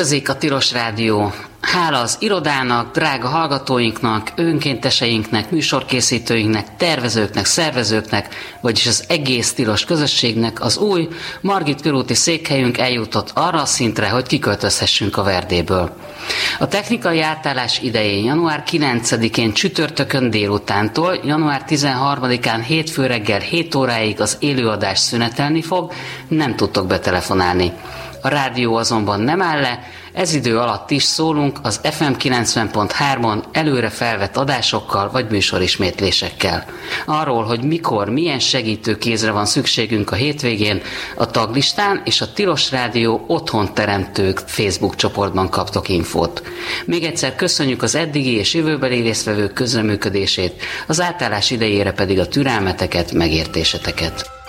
Költözik a Tilos Rádió. Hála az irodának, drága hallgatóinknak, önkénteseinknek, műsorkészítőinknek, tervezőknek, szervezőknek, vagyis az egész tilos közösségnek az új Margit körúti székhelyünk eljutott arra a szintre, hogy kiköltözhessünk a Verdéből. A technikai átállás idején január 9-én csütörtökön délutántól, január 13-án hétfő reggel 7 óráig az élőadás szünetelni fog, nem tudtok betelefonálni. A rádió azonban nem áll le, ez idő alatt is szólunk az FM 90.3-on előre felvett adásokkal vagy műsorismétlésekkel. Arról, hogy mikor, milyen segítőkézre van szükségünk a hétvégén, a taglistán és a Tilos Rádió otthon teremtők Facebook csoportban kaptok infót. Még egyszer köszönjük az eddigi és jövőbeli résztvevők közreműködését, az átállás idejére pedig a türelmeteket, megértéseteket.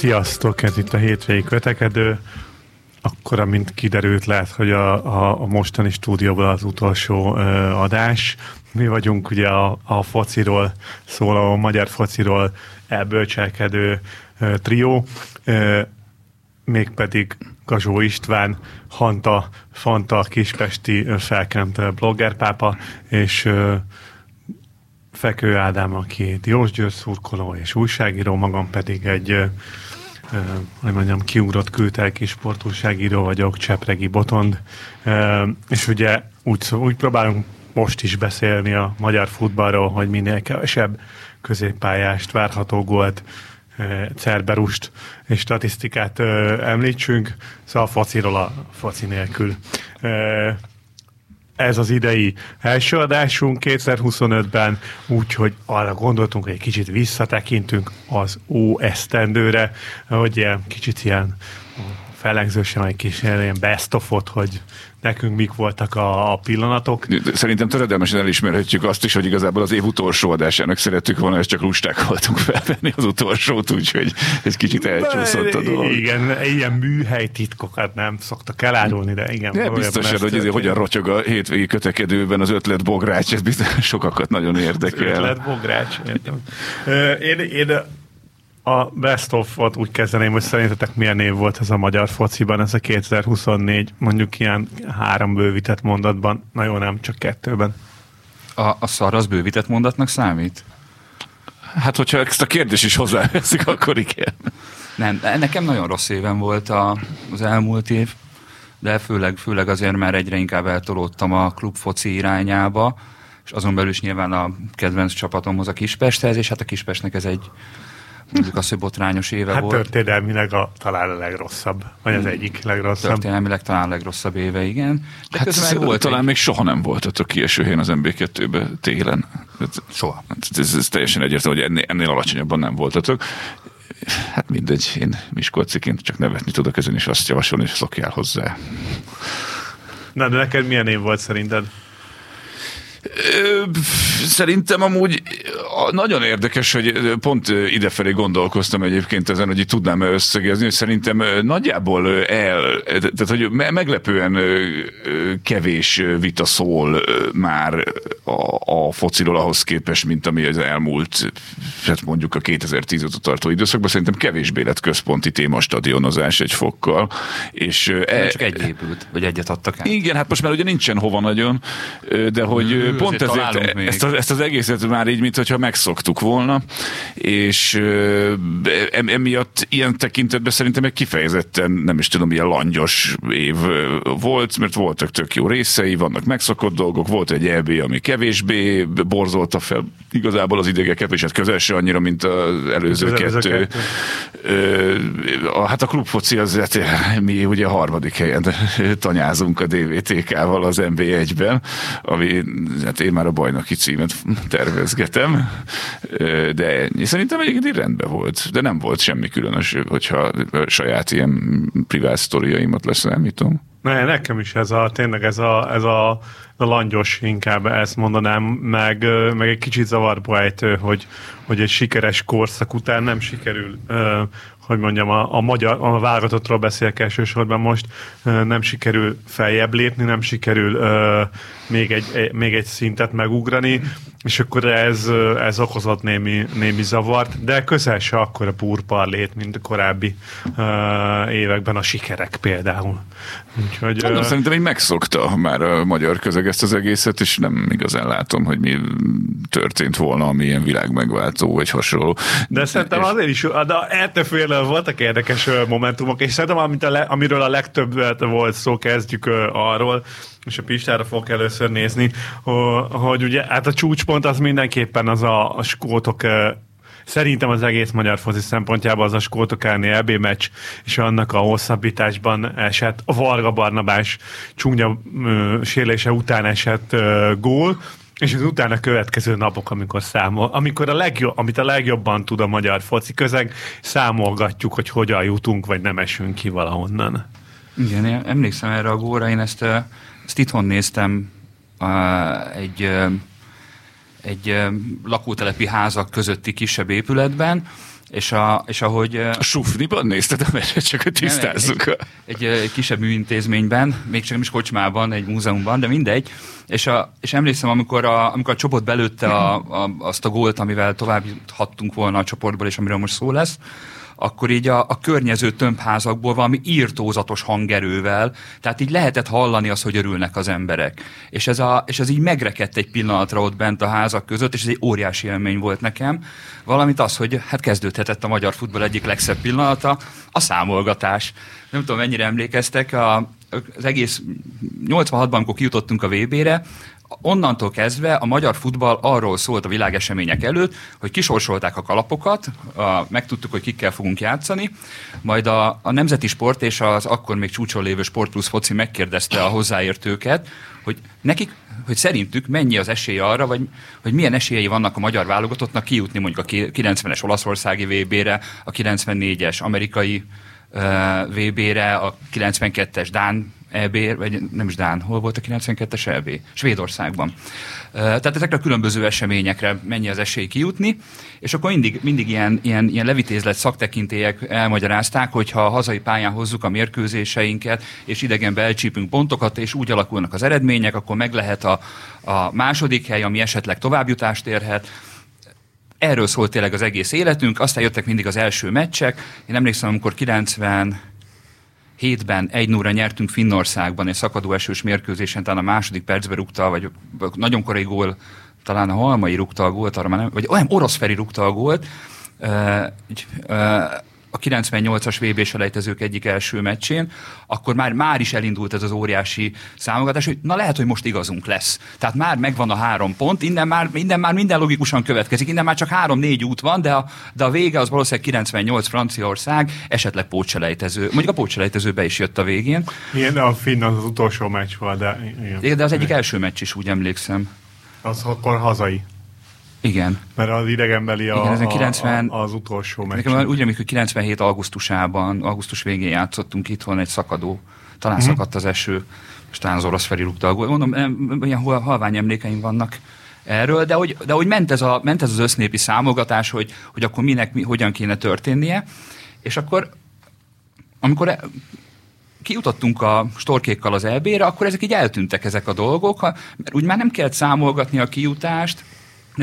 Sziasztok, ez itt a hétvégi kötekedő. Akkor, amint kiderült, lehet, hogy a, a, a mostani stúdióban az utolsó ö, adás. Mi vagyunk ugye a, a fociról szóló, a magyar fociról elbölcselkedő ö, trió, ö, mégpedig Gazsó István, Hanta, Fanta, Kispesti felkent bloggerpápa, és ö, Fekő Ádám, aki Diós Győr szurkoló és újságíró, magam pedig egy hogy mondjam, kiugrott kültelki sportúságíró vagyok, Csepregi Botond, és ugye úgy, úgy próbálunk most is beszélni a magyar futballról, hogy minél kevesebb középpályást, várható gólt, Cerberust és statisztikát említsünk, szóval a fociról a foci nélkül ez az idei első adásunk 2025-ben, úgyhogy arra gondoltunk, hogy egy kicsit visszatekintünk az ó esztendőre, hogy ilyen kicsit ilyen felengzősen egy kis ilyen best of hogy nekünk mik voltak a, a pillanatok. Szerintem töredelmesen elismerhetjük azt is, hogy igazából az év utolsó adásának szerettük volna, és csak lusták voltunk felvenni az utolsót, úgyhogy ez kicsit elcsúszott a dolog. Igen, ilyen műhely titkokat nem szoktak elárulni, de igen. De biztos, hogy ez hogyan rotyog a hétvégi kötekedőben az ötlet bogrács, ez biztos sokakat nagyon érdekel. Az ötlet bogrács, értem. Én, én a best of-ot úgy kezdeném, hogy szerintetek milyen név volt ez a magyar fociban, ez a 2024, mondjuk ilyen három bővített mondatban, na jó, nem, csak kettőben. A, a szar az bővített mondatnak számít? Hát, hogyha ezt a kérdést is hozzáveszik, akkor igen. Nem, nekem nagyon rossz éven volt a, az elmúlt év, de főleg, főleg azért, mert egyre inkább eltolódtam a klubfoci irányába, és azon belül is nyilván a kedvenc csapatomhoz a Kispesthez, és hát a Kispestnek ez egy mondjuk az, hogy botrányos éve hát volt. történelmileg a, talán a legrosszabb, vagy az egyik legrosszabb. Történelmileg talán a legrosszabb éve, igen. De hát ez volt talán egy... még soha nem voltatok kieső helyen az MB2-be télen. Soha. Ez, ez teljesen egyértelmű, hogy ennél, ennél alacsonyabban nem voltatok. Hát mindegy, én Miskolciként csak nevetni tudok ezen, és azt javasolni, és szokjál hozzá. Na, de neked milyen év volt szerinted? Szerintem amúgy nagyon érdekes, hogy pont idefelé gondolkoztam egyébként ezen, hogy itt tudnám összegezni, hogy szerintem nagyjából el, tehát hogy meglepően kevés vita szól már a, a fociról ahhoz képest, mint ami az elmúlt, hát mondjuk a 2010 óta tartó időszakban, szerintem kevésbé lett központi téma stadionozás egy fokkal. És e, csak egy épült, vagy egyet adtak át. Igen, hát most már ugye nincsen hova nagyon, de hogy Hű, pont ezért ezt, az, ezt az egészet már így, mintha megszoktuk volna, és emiatt ilyen tekintetben szerintem egy kifejezetten, nem is tudom, ilyen langyos év volt, mert voltak tök jó részei, vannak megszokott dolgok, volt egy EB, ami kevésbé borzolta fel igazából az idegeket, és hát közel se annyira, mint az előző kettő. kettő. Hát a klubfoci az, hát mi ugye a harmadik helyen tanyázunk a DVTK-val az NB1-ben, ami hát én már a bajnoki címet tervezgetem, de szerintem egyébként rendben volt, de nem volt semmi különös, hogyha saját ilyen privát sztoriaimat leszámítom. Ne, nekem is ez a, tényleg ez a, ez a, a langyos inkább ezt mondanám, meg, meg egy kicsit zavarba ejtő, hogy, hogy egy sikeres korszak után nem sikerül hogy mondjam, a, a magyar, a válogatottról beszélek elsősorban most, nem sikerül feljebb lépni, nem sikerül uh, még, egy, még egy szintet megugrani, és akkor ez, ez okozott némi, némi zavart, de közel se akkor a púrparlét, mint a korábbi uh, években a sikerek például. Úgyhogy, hát, uh, szerintem így megszokta már a magyar közeg ezt az egészet, és nem igazán látom, hogy mi történt volna, ami ilyen világmegváltó, vagy hasonló. De szerintem és... azért is, de ettől voltak érdekes momentumok, és szerintem amit a le, amiről a legtöbb volt szó, kezdjük arról, és a Pistára fogok először nézni, hogy ugye hát a csúcspont az mindenképpen az a, a skótok Szerintem az egész magyar foci szempontjában az a skótok elleni EB meccs, és annak a hosszabbításban esett a Varga Barnabás csúnya sérülése után esett ö, gól, és az utána következő napok, amikor számol, amikor a legjobb, amit a legjobban tud a magyar foci közeg, számolgatjuk, hogy hogyan jutunk, vagy nem esünk ki valahonnan. Igen, én emlékszem erre a góra, én ezt, ezt itthon néztem egy egy lakótelepi házak közötti kisebb épületben, és, a, és ahogy... A sufniban nézted, mert csak hogy tisztázzuk. Egy, egy, egy kisebb műintézményben, még csak nem is kocsmában, egy múzeumban, de mindegy. És, a, és emlékszem, amikor a, amikor a csoport belőtte a, a, azt a gólt, amivel tovább hattunk volna a csoportból, és amiről most szó lesz, akkor így a, a környező tömbházakból valami írtózatos hangerővel, tehát így lehetett hallani azt, hogy örülnek az emberek. És ez, a, és ez így megrekedt egy pillanatra ott bent a házak között, és ez egy óriási élmény volt nekem. Valamint az, hogy hát kezdődhetett a magyar futball egyik legszebb pillanata, a számolgatás. Nem tudom, mennyire emlékeztek, a, az egész 86-ban, amikor kijutottunk a VB-re, onnantól kezdve a magyar futball arról szólt a világesemények előtt, hogy kisorsolták a kalapokat, a, megtudtuk, hogy kikkel fogunk játszani, majd a, a Nemzeti Sport és az akkor még csúcson lévő Sport Plus foci megkérdezte a hozzáértőket, hogy nekik, hogy szerintük mennyi az esély arra, vagy hogy milyen esélyei vannak a magyar válogatottnak kijutni mondjuk a 90-es olaszországi VB-re, a 94-es amerikai uh, VB-re, a 92-es Dán EB, vagy nem is Dán, hol volt a 92-es EB? Svédországban. Tehát ezekre a különböző eseményekre mennyi az esély kijutni, és akkor mindig, mindig ilyen, ilyen, ilyen levitézlet szaktekintélyek elmagyarázták, hogy ha a hazai pályán hozzuk a mérkőzéseinket, és idegenbe elcsípünk pontokat, és úgy alakulnak az eredmények, akkor meg lehet a, a második hely, ami esetleg továbbjutást érhet, erről szólt tényleg az egész életünk, aztán jöttek mindig az első meccsek. Én emlékszem, amikor 90 hétben egy 0 nyertünk Finnországban egy szakadó esős mérkőzésen, talán a második percben rúgta, vagy nagyon korai gól, talán a Halmai rúgta a gólt, arra már nem, vagy olyan orosz Feri rúgta a gólt, uh, uh, a 98-as vb selejtezők egyik első meccsén, akkor már, már is elindult ez az óriási számogatás, hogy na lehet, hogy most igazunk lesz. Tehát már megvan a három pont, innen már, innen már minden logikusan következik, innen már csak három-négy út van, de a, de a vége az valószínűleg 98 Franciaország, esetleg pótselejtező. Mondjuk a pótselejtezőbe is jött a végén. Igen, de a Finn az, az utolsó meccs volt, de... Igen. De az egyik első meccs is, úgy emlékszem. Az akkor hazai. Igen. Mert az idegenbeli a, Igen, 90, a, az utolsó meccs. Nekem úgy hogy 97 augusztusában, augusztus végén játszottunk itthon egy szakadó. Talán uh-huh. szakadt az eső, és talán az orosz Feri rúgta a gól. Mondom, ilyen halvány emlékeim vannak erről, de hogy, de hogy ment, ez a, ment ez az össznépi számogatás, hogy, hogy akkor minek, mi, hogyan kéne történnie, és akkor amikor e, kijutottunk a storkékkal az EB-re, akkor ezek így eltűntek ezek a dolgok, mert úgy már nem kellett számolgatni a kijutást,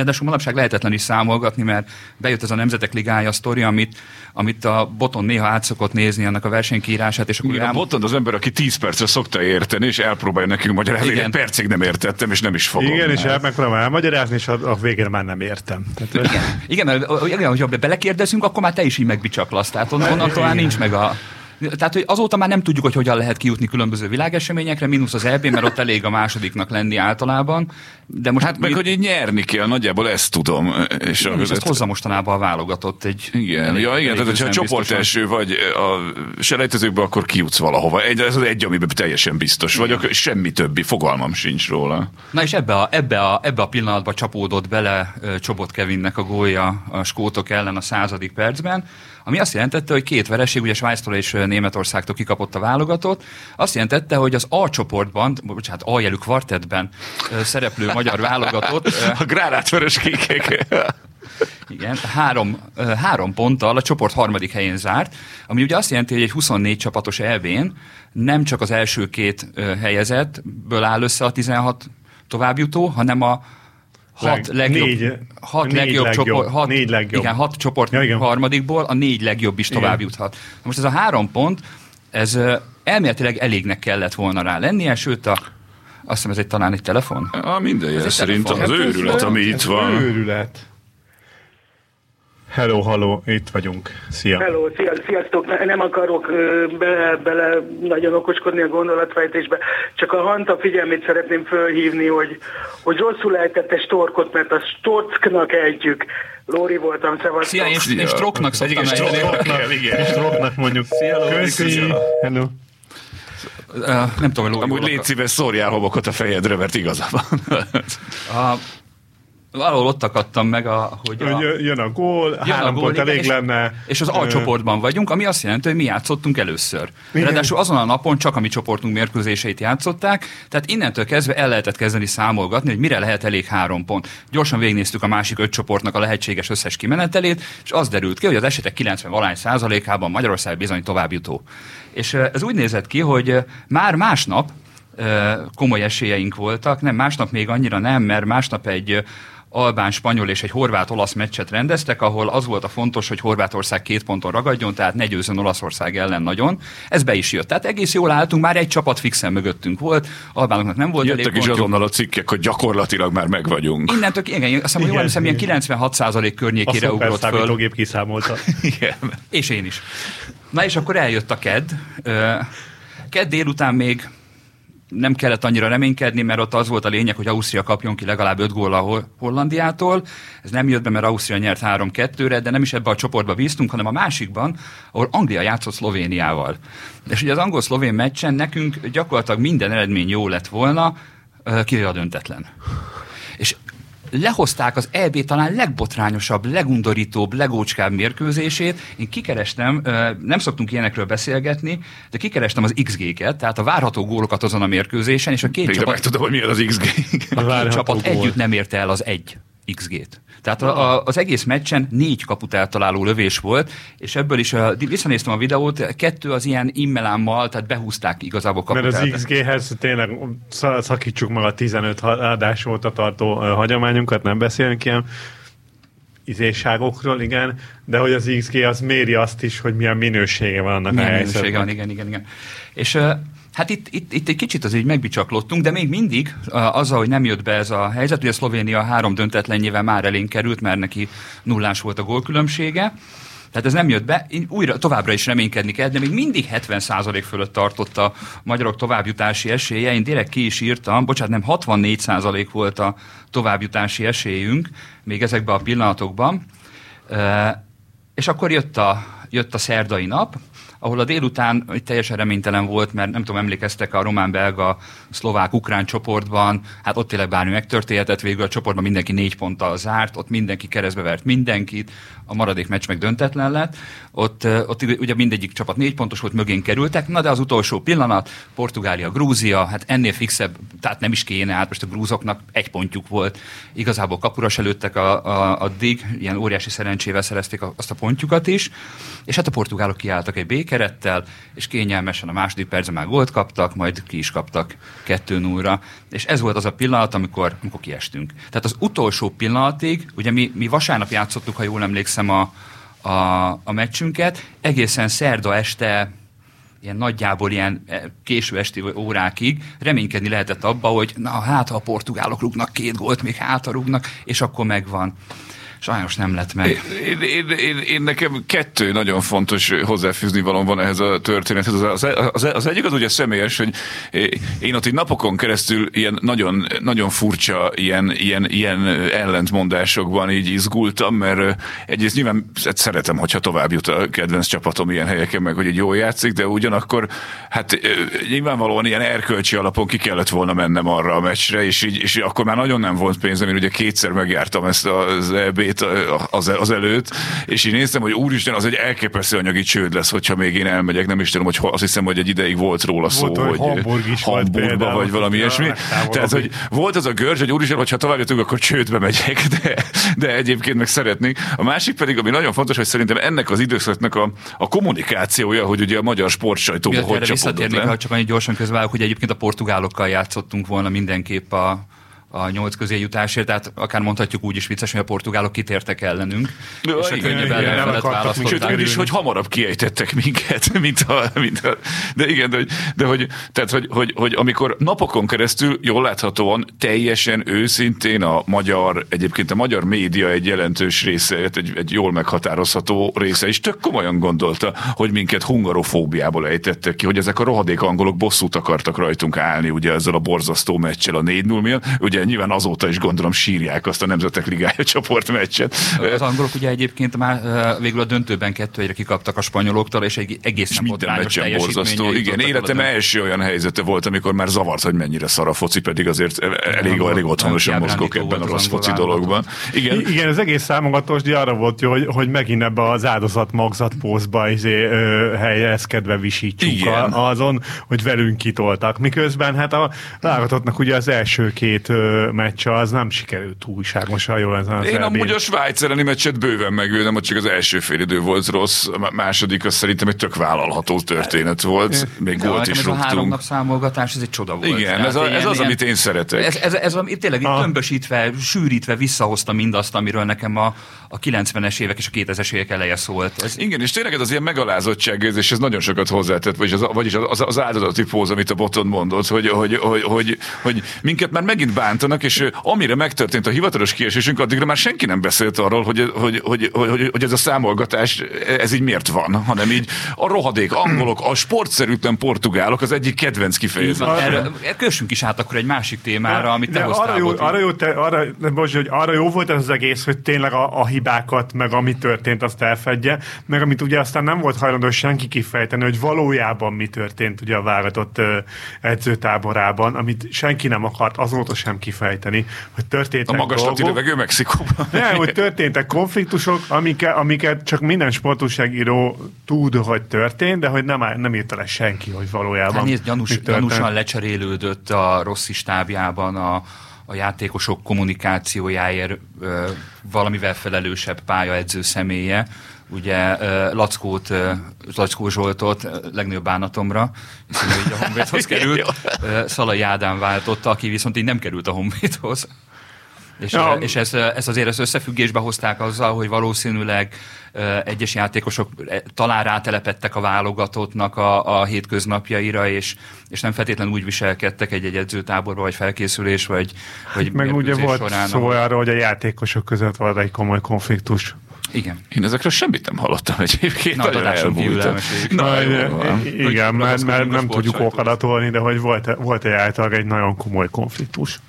de manapság lehetetlen is számolgatni, mert bejött ez a Nemzetek Ligája sztori, amit, amit a boton néha át szokott nézni annak a versenykírását. És akkor Igen, ám... a boton az ember, aki 10 percre szokta érteni, és elpróbálja nekünk magyarázni. Igen. Egy percig nem értettem, és nem is fogom. Igen, és el megpróbálom elmagyarázni, és a, a végén már nem értem. Tehát, igen, igen, igen, hogyha belekérdezünk, akkor már te is így megbicsaklasz. Tehát onnantól már nincs meg a, tehát, hogy azóta már nem tudjuk, hogy hogyan lehet kijutni különböző világeseményekre, mínusz az EB, mert ott elég a másodiknak lenni általában. De most hát meg, mi... hogy nyerni kell, nagyjából ezt tudom. És igen, a és ezt hozza mostanában a válogatott egy... Igen, egy, ja, igen tehát ha a csoport első vagy a selejtezőkbe, akkor kijutsz valahova. Egy, ez az egy, amiben teljesen biztos igen. vagyok, semmi többi, fogalmam sincs róla. Na és ebbe a, ebbe a, ebbe a pillanatban csapódott bele Csobot Kevinnek a gólya a skótok ellen a századik percben, ami azt jelentette, hogy két vereség, ugye Svájctól és Németországtól kikapott a válogatott, azt jelentette, hogy az A csoportban, bocsánat, A jelű kvartettben szereplő magyar válogatott. A gránátveres kékek. Igen, három, három ponttal a csoport harmadik helyén zárt, ami ugye azt jelenti, hogy egy 24 csapatos elvén nem csak az első két helyezettből áll össze a 16 továbbjutó, hanem a hat Leg- legjobb, négy- hat négy legjobb, legjobb, csoport, hat, négy legjobb. Igen, hat csoport Ja, igen. harmadikból a négy legjobb is Igen. tovább juthat. Na most ez a három pont, ez elméletileg elégnek kellett volna rá lennie, sőt a, azt hiszem ez egy talán egy telefon. A minden jel szerint telefon. az őrület, ami itt van. Őrület. Hello, hello, itt vagyunk. Szia. Hello, szia, sziasztok! Ne- Nem akarok bele, bele nagyon okoskodni a gondolatfejtésbe, csak a Hanta figyelmét szeretném fölhívni, hogy, hogy rosszul ejtette Storkot, mert a Storcknak együk. Lóri voltam, szevasztok. Szia, én, én Strocknak szoktam Igen, ejteni. Strocknak, igen. És Rocknak mondjuk. Szia, Lóri, Köszi. Hello. Ö, Nem tudom, hogy Lóri Amúgy légy szíves, szórjál homokot a fejedre, mert igaza van. A, valahol ott akadtam meg, a, hogy a, jön a gól, Jön három a pont gól, elég és, lenne. És az Ö, A csoportban vagyunk, ami azt jelenti, hogy mi játszottunk először. Igen. Ráadásul azon a napon csak a mi csoportunk mérkőzéseit játszották, tehát innentől kezdve el lehetett kezdeni számolgatni, hogy mire lehet elég három pont. Gyorsan végignéztük a másik öt csoportnak a lehetséges összes kimenetelét, és az derült ki, hogy az esetek 90 valány százalékában Magyarország bizony továbbjutó. És ez úgy nézett ki, hogy már másnap komoly esélyeink voltak, nem másnap még annyira nem, mert másnap egy albán, spanyol és egy horvát-olasz meccset rendeztek, ahol az volt a fontos, hogy Horvátország két ponton ragadjon, tehát ne győzön Olaszország ellen nagyon. Ez be is jött. Tehát egész jól álltunk, már egy csapat fixen mögöttünk volt, albánoknak nem volt Jöttek elég is pontjuk. azonnal a cikkek, hogy gyakorlatilag már meg vagyunk. Innentől, igen, azt hiszem, hogy jól Igen, emlékszem, ilyen igen. 96% A környékére ugrott föl. szuperszámítógép kiszámolta. Igen. És én is. Na és akkor eljött a KED. KED délután még nem kellett annyira reménykedni, mert ott az volt a lényeg, hogy Ausztria kapjon ki legalább 5 góla Hol- Hollandiától. Ez nem jött be, mert Ausztria nyert 3-2-re, de nem is ebbe a csoportba bíztunk, hanem a másikban, ahol Anglia játszott Szlovéniával. És ugye az angol-szlovén meccsen nekünk gyakorlatilag minden eredmény jó lett volna, kivéve a döntetlen. Lehozták az EB talán legbotrányosabb, legundorítóbb, legócskább mérkőzését. Én kikerestem, nem szoktunk ilyenekről beszélgetni, de kikerestem az XG-ket, tehát a várható gólokat azon a mérkőzésen, és a két Még de csapat, meg tudom, hogy mi az az XG. A a két csapat gól. együtt nem érte el az egy XG-t. Tehát a, a, az egész meccsen négy kaput eltaláló lövés volt, és ebből is a, visszanéztem a videót, kettő az ilyen immelámmal, tehát behúzták igazából kaput. Mert az. XG-hez tényleg sz- szakítsuk meg a 15 adás óta tartó hagyományunkat, nem beszélünk ilyen izéságokról, igen, de hogy az XG az méri azt is, hogy milyen minősége van annak Milyen a minősége helyzetnek. van, igen, igen, igen. És hát itt, itt, itt egy kicsit az így megbicsaklottunk, de még mindig azzal, hogy nem jött be ez a helyzet, ugye Szlovénia három döntetlenjével már elénk került, mert neki nullás volt a gólkülönbsége, tehát ez nem jött be, Én újra továbbra is reménykedni kell, de még mindig 70% fölött tartott a magyarok továbbjutási esélye. Én direkt ki is írtam, bocsánat, nem 64% volt a továbbjutási esélyünk még ezekben a pillanatokban. Uh, és akkor jött a, jött a szerdai nap, ahol a délután hogy teljesen reménytelen volt, mert nem tudom, emlékeztek a román-belga, szlovák-ukrán csoportban, hát ott tényleg bármi megtörténhetett, végül a csoportban mindenki négy ponttal zárt, ott mindenki keresztbe vert mindenkit, a maradék meccs meg döntetlen lett, ott, ö, ott ugye mindegyik csapat négy pontos volt, mögén kerültek, na de az utolsó pillanat, Portugália, Grúzia, hát ennél fixebb, tehát nem is kéne, hát most a grúzoknak egy pontjuk volt, igazából kapura se a, a, addig, ilyen óriási szerencsével szerezték azt a pontjukat is, és hát a portugálok kiálltak egy békerettel, és kényelmesen a második percben már gólt kaptak, majd ki is kaptak 2 0 és ez volt az a pillanat, amikor, amikor kiestünk. Tehát az utolsó pillanatig, ugye mi, mi vasárnap játszottuk, ha jól emlékszem, a, a, a meccsünket, egészen szerda este ilyen nagyjából ilyen eh, késő esti órákig reménykedni lehetett abba, hogy na hát, ha a portugálok rúgnak két gólt, még hátra és akkor megvan. Sajnos nem lett meg. Én, én, én, én nekem kettő nagyon fontos hozzáfűzni való van ehhez a történethez. Az, az, az, egyik az ugye személyes, hogy én ott így napokon keresztül ilyen nagyon, nagyon furcsa ilyen, ilyen, ilyen ellentmondásokban így izgultam, mert egyrészt nyilván szeretem, hogyha tovább jut a kedvenc csapatom ilyen helyeken, meg hogy egy jól játszik, de ugyanakkor hát nyilvánvalóan ilyen erkölcsi alapon ki kellett volna mennem arra a meccsre, és, így, és akkor már nagyon nem volt pénzem, én ugye kétszer megjártam ezt az EB-t az, az előtt, és így néztem, hogy úristen, az egy elképesztő anyagi csőd lesz, hogyha még én elmegyek, nem is tudom, hogy azt hiszem, hogy egy ideig volt róla szó, volt, hogy Hamburg is Hamburgba, vagy valami ilyesmi. Tehát, hogy volt az a görcs, hogy úristen, hogyha tovább jutunk, akkor csődbe megyek, de, de egyébként meg szeretnék. A másik pedig, ami nagyon fontos, hogy szerintem ennek az időszaknak a, a kommunikációja, hogy ugye a magyar sportsajtóban hogy csapódott le. Csak annyit gyorsan közben, hogy egyébként a portugálokkal játszottunk volna mindenképp a, a nyolc közé jutásért, tehát akár mondhatjuk úgy is vicces, hogy a portugálok kitértek ellenünk, ja, és igen, könnyebb ellenfelet választották. Sőt, is, hogy hamarabb kiejtettek minket, mint a, mint a de igen, de, hogy, de hogy, tehát, hogy, hogy, hogy, amikor napokon keresztül jól láthatóan teljesen őszintén a magyar, egyébként a magyar média egy jelentős része, egy, egy jól meghatározható része is tök komolyan gondolta, hogy minket hungarofóbiából ejtettek ki, hogy ezek a rohadék angolok bosszút akartak rajtunk állni, ugye ezzel a borzasztó meccsel a 4-0 miatt. Ugye ugye nyilván azóta is gondolom sírják azt a Nemzetek Ligája csoportmeccset. Az angolok ugye egyébként már végül a döntőben kettő egyre kikaptak a spanyoloktól, és egy egészen minden meccsen borzasztó. Igen, életem első olyan helyzete volt, amikor már zavart, hogy mennyire szar a foci, pedig azért elég, elég otthonosan mozgok ebben a rossz foci dologban. Igen. Igen, az egész számogatós arra volt jó, hogy, hogy megint ebbe az áldozat magzat pózba izé, ö, helyezkedve visítsuk Igen. azon, hogy velünk kitoltak. Miközben hát a válogatottnak ugye az első két meccse az nem sikerült túlságosan jól ezen az Én amúgy a Svájc elleni meccset bőven megvédem, hogy csak az első fél idő volt rossz, a második az szerintem egy tök vállalható történet volt, még gólt is rúgtunk. Ez a három nap számolgatás, ez egy csoda volt. Igen, ez, a, ez ilyen, az, amit én szeretek. Ez, ez, ez, ez tényleg itt tömbösítve, sűrítve visszahozta mindazt, amiről nekem a, a 90-es évek és a 2000-es évek eleje szólt. Ez... Igen, és tényleg ez az ilyen megalázottság, és ez nagyon sokat hozzátett, vagyis az, vagyis az, az áldozati póz, amit a boton mondott, hogy, hogy, hogy, hogy, hogy minket már megint bántanak, és amire megtörtént a hivatalos kiesésünk, addigra már senki nem beszélt arról, hogy, hogy, hogy, hogy, hogy ez a számolgatás, ez így miért van, hanem így a rohadék angolok, a sportszerűtlen portugálok az egyik kedvenc kifejezés. Kössünk is át akkor egy másik témára, amit te hoztál. Arra jó, arra, jó, te, arra, most, hogy arra jó volt ez az egész, hogy tényleg a, a hibákat, meg ami történt, azt elfedje, meg amit ugye aztán nem volt hajlandó senki kifejteni, hogy valójában mi történt ugye a válogatott edzőtáborában, amit senki nem akart azóta sem kifejteni, hogy történtek A magaslati levegő Mexikóban. Nem, hogy történtek konfliktusok, amiket, amiket csak minden sportúságíró tud, hogy történt, de hogy nem, nem írta le senki, hogy valójában hát, nézd, gyanús, gyanúsan lecserélődött a rossz stábjában a a játékosok kommunikációjáért ö, valamivel felelősebb pályaedző személye. Ugye Lackót, Lackó Zsoltot legnagyobb bánatomra, hiszen ő így a Honvédhoz került, Szalai Ádám váltotta, aki viszont így nem került a Honvédhoz. És, ja. és ez, ez azért az összefüggésbe hozták azzal, hogy valószínűleg egyes játékosok talán rátelepettek a válogatottnak a, a hétköznapjaira, és, és nem feltétlenül úgy viselkedtek egy-egy edzőtáborba, vagy felkészülés, vagy, vagy Meg ugye volt során, szó arra, hogy a játékosok között van egy komoly konfliktus. Igen. Én ezekről sembit nem hallottam egyébként. Na, nagyon elmúltam. Na, igen, mert, mert nem tudjuk okadatolni, de hogy volt, volt egy által egy nagyon komoly konfliktus.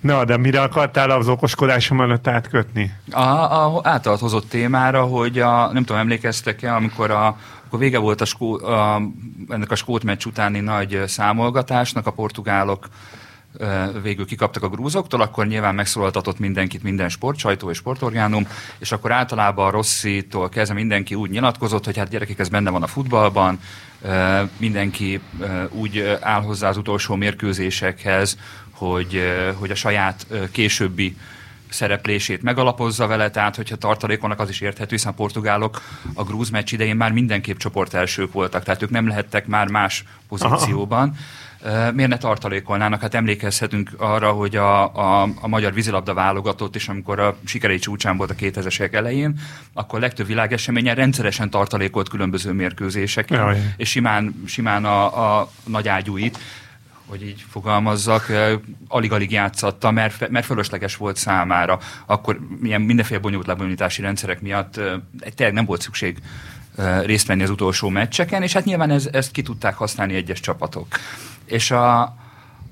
Na, de mire akartál az okoskodásom előtt átkötni? A, a általad hozott témára, hogy a, nem tudom, emlékeztek-e, amikor a akkor vége volt a, skó, a, ennek a skót meccs utáni nagy számolgatásnak, a portugálok végül kikaptak a grúzoktól, akkor nyilván megszólaltatott mindenkit, minden sportsajtó és sportorgánum, és akkor általában a Rosszitól kezdve mindenki úgy nyilatkozott, hogy hát gyerekek, ez benne van a futballban, mindenki úgy áll hozzá az utolsó mérkőzésekhez, hogy, hogy a saját későbbi szereplését megalapozza vele, tehát hogyha tartalékolnak, az is érthető, hiszen a portugálok a grúz meccs idején már mindenképp csoport elsők voltak, tehát ők nem lehettek már más pozícióban. Aha miért ne tartalékolnának? Hát emlékezhetünk arra, hogy a, a, a magyar vízilabda válogatott is, amikor a sikerei csúcsán volt a 2000-esek elején, akkor legtöbb világeseményen rendszeresen tartalékolt különböző mérkőzéseken, Jaj. és simán, simán a, a nagy ágyúit hogy így fogalmazzak, alig-alig játszatta, mert, mert fölösleges volt számára. Akkor milyen mindenféle bonyolult lebonyolítási rendszerek miatt tényleg nem volt szükség részt venni az utolsó meccseken, és hát nyilván ez, ezt ki tudták használni egyes csapatok. És a,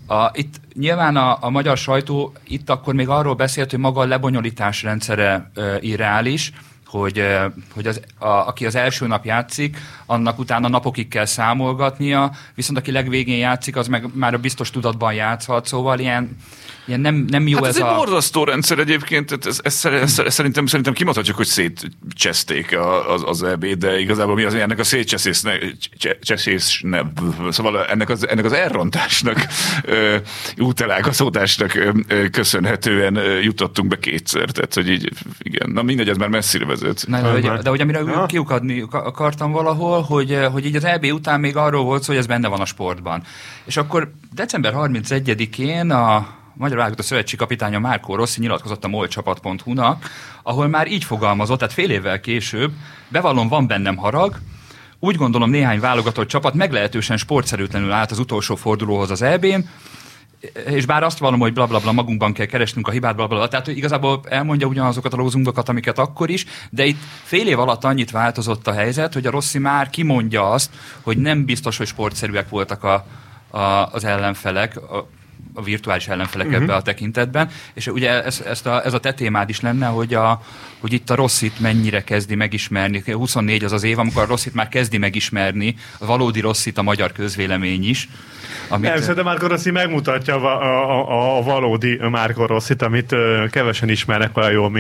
a, itt nyilván a, a magyar sajtó itt akkor még arról beszélt, hogy maga a lebonyolítás rendszere e, irreális, hogy, hogy az, a, aki az első nap játszik, annak utána napokig kell számolgatnia, viszont aki legvégén játszik, az meg már a biztos tudatban játszhat, szóval ilyen, ilyen nem, nem jó hát ez, ez egy a... borzasztó rendszer egyébként, ez, ez, ez, ez, szerintem, szerintem kimondhatjuk, hogy szétcseszték az, az EB, de igazából mi az ennek a szétcseszésnek, szóval ennek az, ennek az elrontásnak, útelágazódásnak köszönhetően jutottunk be kétszer, tehát hogy így, igen, na mindegy, ez már messzire vezet. Na, de, hogy, de hogy amire ja. kiukadni akartam valahol, hogy, hogy így az EB után még arról volt szó, hogy ez benne van a sportban. És akkor december 31-én a Magyar Válogatott Szövetség kapitánya Márkó Rossi nyilatkozott a molcsapat.hu-nak, ahol már így fogalmazott, tehát fél évvel később, bevallom, van bennem harag, úgy gondolom néhány válogatott csapat meglehetősen sportszerűtlenül állt az utolsó fordulóhoz az EB-n, és bár azt vallom, hogy blablabla bla, bla, magunkban kell keresnünk a hibát, blablabla, bla, tehát hogy igazából elmondja ugyanazokat a lózungokat, amiket akkor is, de itt fél év alatt annyit változott a helyzet, hogy a Rossi már kimondja azt, hogy nem biztos, hogy sportszerűek voltak a, a, az ellenfelek, a, a virtuális ellenfelek uh-huh. ebbe a tekintetben, és ugye ez, ezt a, ez a te témád is lenne, hogy, a, hogy itt a Rosszit mennyire kezdi megismerni. 24 az az év, amikor a Rosszit már kezdi megismerni, a valódi Rosszit a magyar közvélemény is. Amit... Nem, szerintem Marco Rossi megmutatja a, a, a, a valódi Marco Rossit, amit uh, kevesen ismernek olyan jól,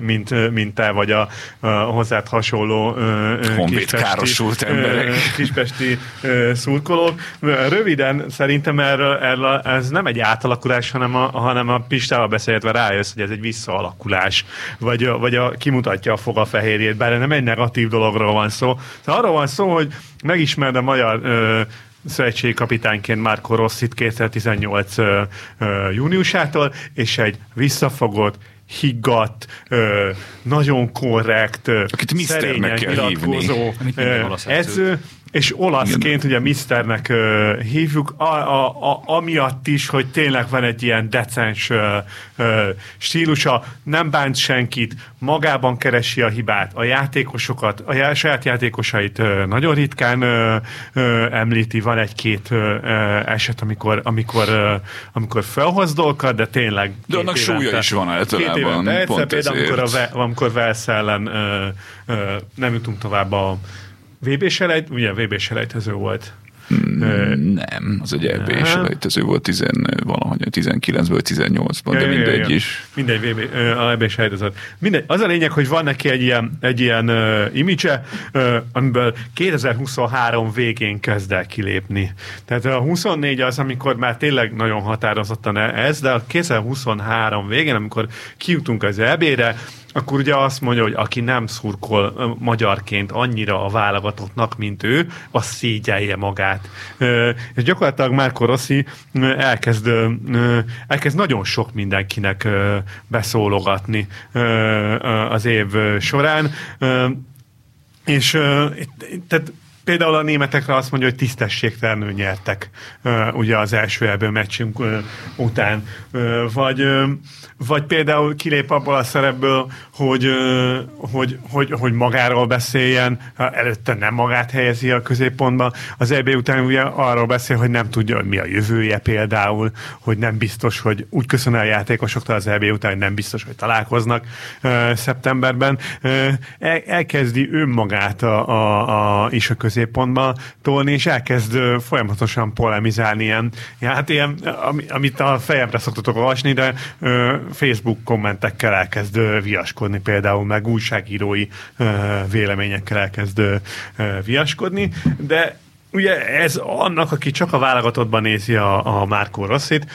mint, mint te, vagy a, a hozzád hasonló uh, kispesti, emberek. Kispesti uh, szurkolók. Röviden szerintem erről, erről ez nem egy átalakulás, hanem a, hanem a Pistával beszélgetve rájössz, hogy ez egy visszaalakulás, vagy, vagy a, kimutatja a fogafehérjét, bár nem egy negatív dologról van szó. Szóval arról van szó, hogy megismerd a magyar uh, szövetségi kapitányként Marco Rossit 2018 uh, uh, júniusától, és egy visszafogott, higgadt, ö, nagyon korrekt, Akit szerényen nyilatkozó edző, és olaszként ugye Misternek uh, hívjuk, a, a, a, amiatt is, hogy tényleg van egy ilyen decens uh, uh, stílusa, nem bánt senkit, magában keresi a hibát, a játékosokat, a já, saját játékosait uh, nagyon ritkán uh, uh, említi, van egy-két uh, eset, amikor, amikor, uh, amikor felhoz dolgokat, de tényleg De annak súlya évente, is van általában. Két évente. Egyszer, például, amikor, a, amikor Velsz ellen uh, uh, nem jutunk tovább a VB selejt, ugye VB selejtező volt. Mm, nem, az egy EB selejtező volt 10, valahogy 19-ből 18-ban, ja, de mindegy ja, ja. is. Mindegy, VB, a EB selejtezett. Mindegy, az a lényeg, hogy van neki egy ilyen, egy ilyen uh, image uh, amiből 2023 végén kezd el kilépni. Tehát a 24 az, amikor már tényleg nagyon határozottan ez, de a 2023 végén, amikor kijutunk az EB-re, akkor ugye azt mondja, hogy aki nem szurkol magyarként annyira a válogatottnak, mint ő, az szégyelje magát. És gyakorlatilag Márko Rossi elkezd, elkezd nagyon sok mindenkinek beszólogatni az év során. És tehát például a németekre azt mondja, hogy tisztességtelenül nyertek ugye az első ebből meccsünk után. Vagy vagy például kilép abból a szerepből, hogy, hogy, hogy, hogy magáról beszéljen, előtte nem magát helyezi a középpontba. Az EB után ugye arról beszél, hogy nem tudja, hogy mi a jövője például, hogy nem biztos, hogy úgy köszön el játékosoktól az EB után, hogy nem biztos, hogy találkoznak szeptemberben. El, elkezdi önmagát a, a, a, is a középpontba tolni, és elkezd folyamatosan polemizálni ilyen, hát ilyen, amit a fejemre szoktatok olvasni, de Facebook kommentekkel elkezd viaskodni, például meg újságírói véleményekkel elkezd viaskodni, de ugye ez annak, aki csak a válogatottban nézi a, a Márkó Rosszit,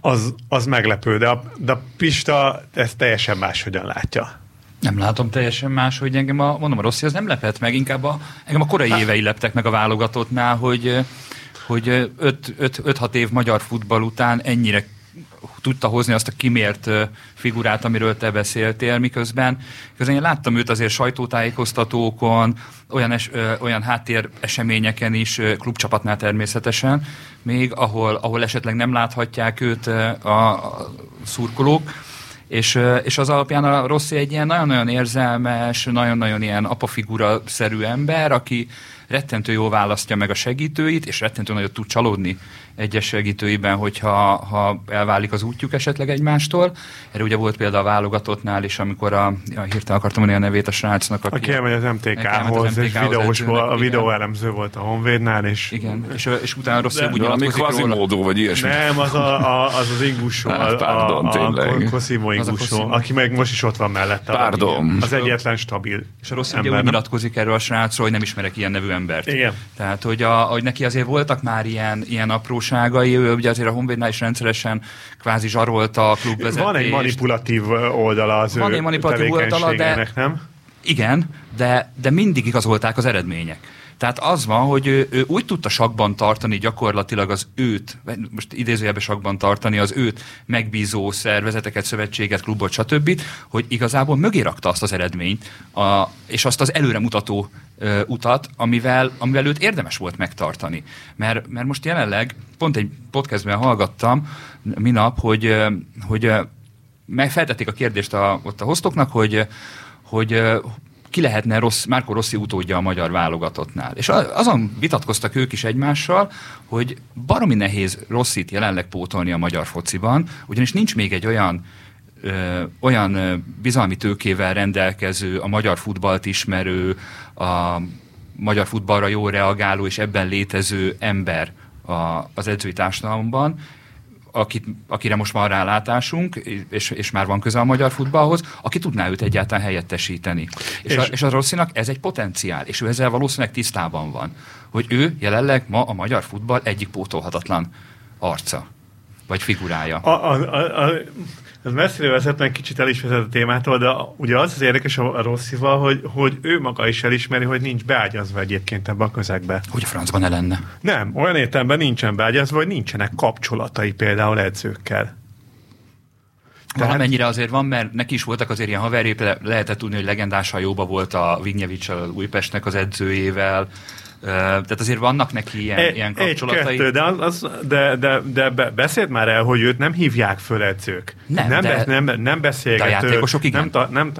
az, az meglepő, de a, de a Pista ezt teljesen máshogyan látja. Nem látom teljesen más, hogy engem a, mondom, a Rossi az nem lepett meg, inkább a, engem a korai évei leptek meg a válogatottnál, hogy hogy 5-6 év magyar futball után ennyire tudta hozni azt a kimért figurát, amiről te beszéltél, miközben, miközben én láttam őt azért sajtótájékoztatókon, olyan, es, olyan háttér eseményeken is, klubcsapatnál természetesen, még ahol, ahol esetleg nem láthatják őt a, a szurkolók, és, és az alapján a Rossi egy ilyen nagyon-nagyon érzelmes, nagyon-nagyon ilyen apafigura-szerű ember, aki rettentő jól választja meg a segítőit, és rettentő nagyot tud csalódni egyes segítőiben, hogyha ha elválik az útjuk esetleg egymástól. Erre ugye volt példa a válogatottnál is, amikor a, a hirtelen akartam mondani a nevét a srácnak, aki, aki elmegy az MTK-hoz, és videós a videó elemző volt a Honvédnál, és... Igen, és, és utána rossz úgy nyilatkozik róla. Módó, vagy ilyesmi. Nem, az a, a, az, az ingusó, hát, pardon, a, a, a Cosimo ingusó, aki meg most is ott van mellette. Pardon. Az egyetlen stabil És a rossz ugye úgy nyilatkozik erről a srácról, hogy nem ismerek ilyen nevű embert. Igen. Tehát, hogy, a, hogy neki azért voltak már ilyen, ilyen apróságai, ő ugye azért a Honvédnál is rendszeresen kvázi zsarolta a klubvezetést. Van egy manipulatív oldala az Van ő egy manipulatív oldala, de, nem? Igen, de, de mindig igazolták az eredmények. Tehát az van, hogy ő, ő úgy tudta sakban tartani gyakorlatilag az őt, most idézőjelben sakban tartani az őt megbízó szervezeteket, szövetséget, klubot, stb., hogy igazából mögé rakta azt az eredményt, a, és azt az előremutató ö, utat, amivel, amivel őt érdemes volt megtartani. Mert, mert most jelenleg, pont egy podcastben hallgattam minap, hogy, hogy megfeltették a kérdést a, ott a hoztoknak, hogy, hogy ki lehetne rossz, Márko Rossi utódja a magyar válogatottnál. És azon vitatkoztak ők is egymással, hogy baromi nehéz Rosszit jelenleg pótolni a magyar fociban, ugyanis nincs még egy olyan ö, olyan bizalmi tőkével rendelkező, a magyar futballt ismerő, a magyar futballra jó reagáló és ebben létező ember a, az edzői társadalomban, akit, akire most van rálátásunk, és, és már van köze a magyar futballhoz, aki tudná őt egyáltalán helyettesíteni. És, és, a, és a Rosszinak ez egy potenciál, és ő ezzel valószínűleg tisztában van, hogy ő jelenleg ma a magyar futball egyik pótolhatatlan arca, vagy figurája. A, a, a, a, ez messzire vezet, meg kicsit el is vezet a témától, de ugye az az érdekes a Rosszival, hogy, hogy ő maga is elismeri, hogy nincs beágyazva egyébként ebben a közegbe. Hogy a francban ne lenne? Nem, olyan értelemben nincsen beágyazva, hogy nincsenek kapcsolatai például edzőkkel. Tehát... Valamennyire azért van, mert neki is voltak azért ilyen haverjé, lehetett tudni, hogy legendás hajóba volt a Vignyevics Újpestnek az edzőjével, tehát azért vannak neki ilyen, e, ilyen kapcsolatai. Egy, kettő, de, az, az, de, de, de beszélt már el, hogy őt nem hívják föl edzők. Nem, nem, de, be, nem, nem beszélgető. De a játékosok igen. Nem, ta, nem,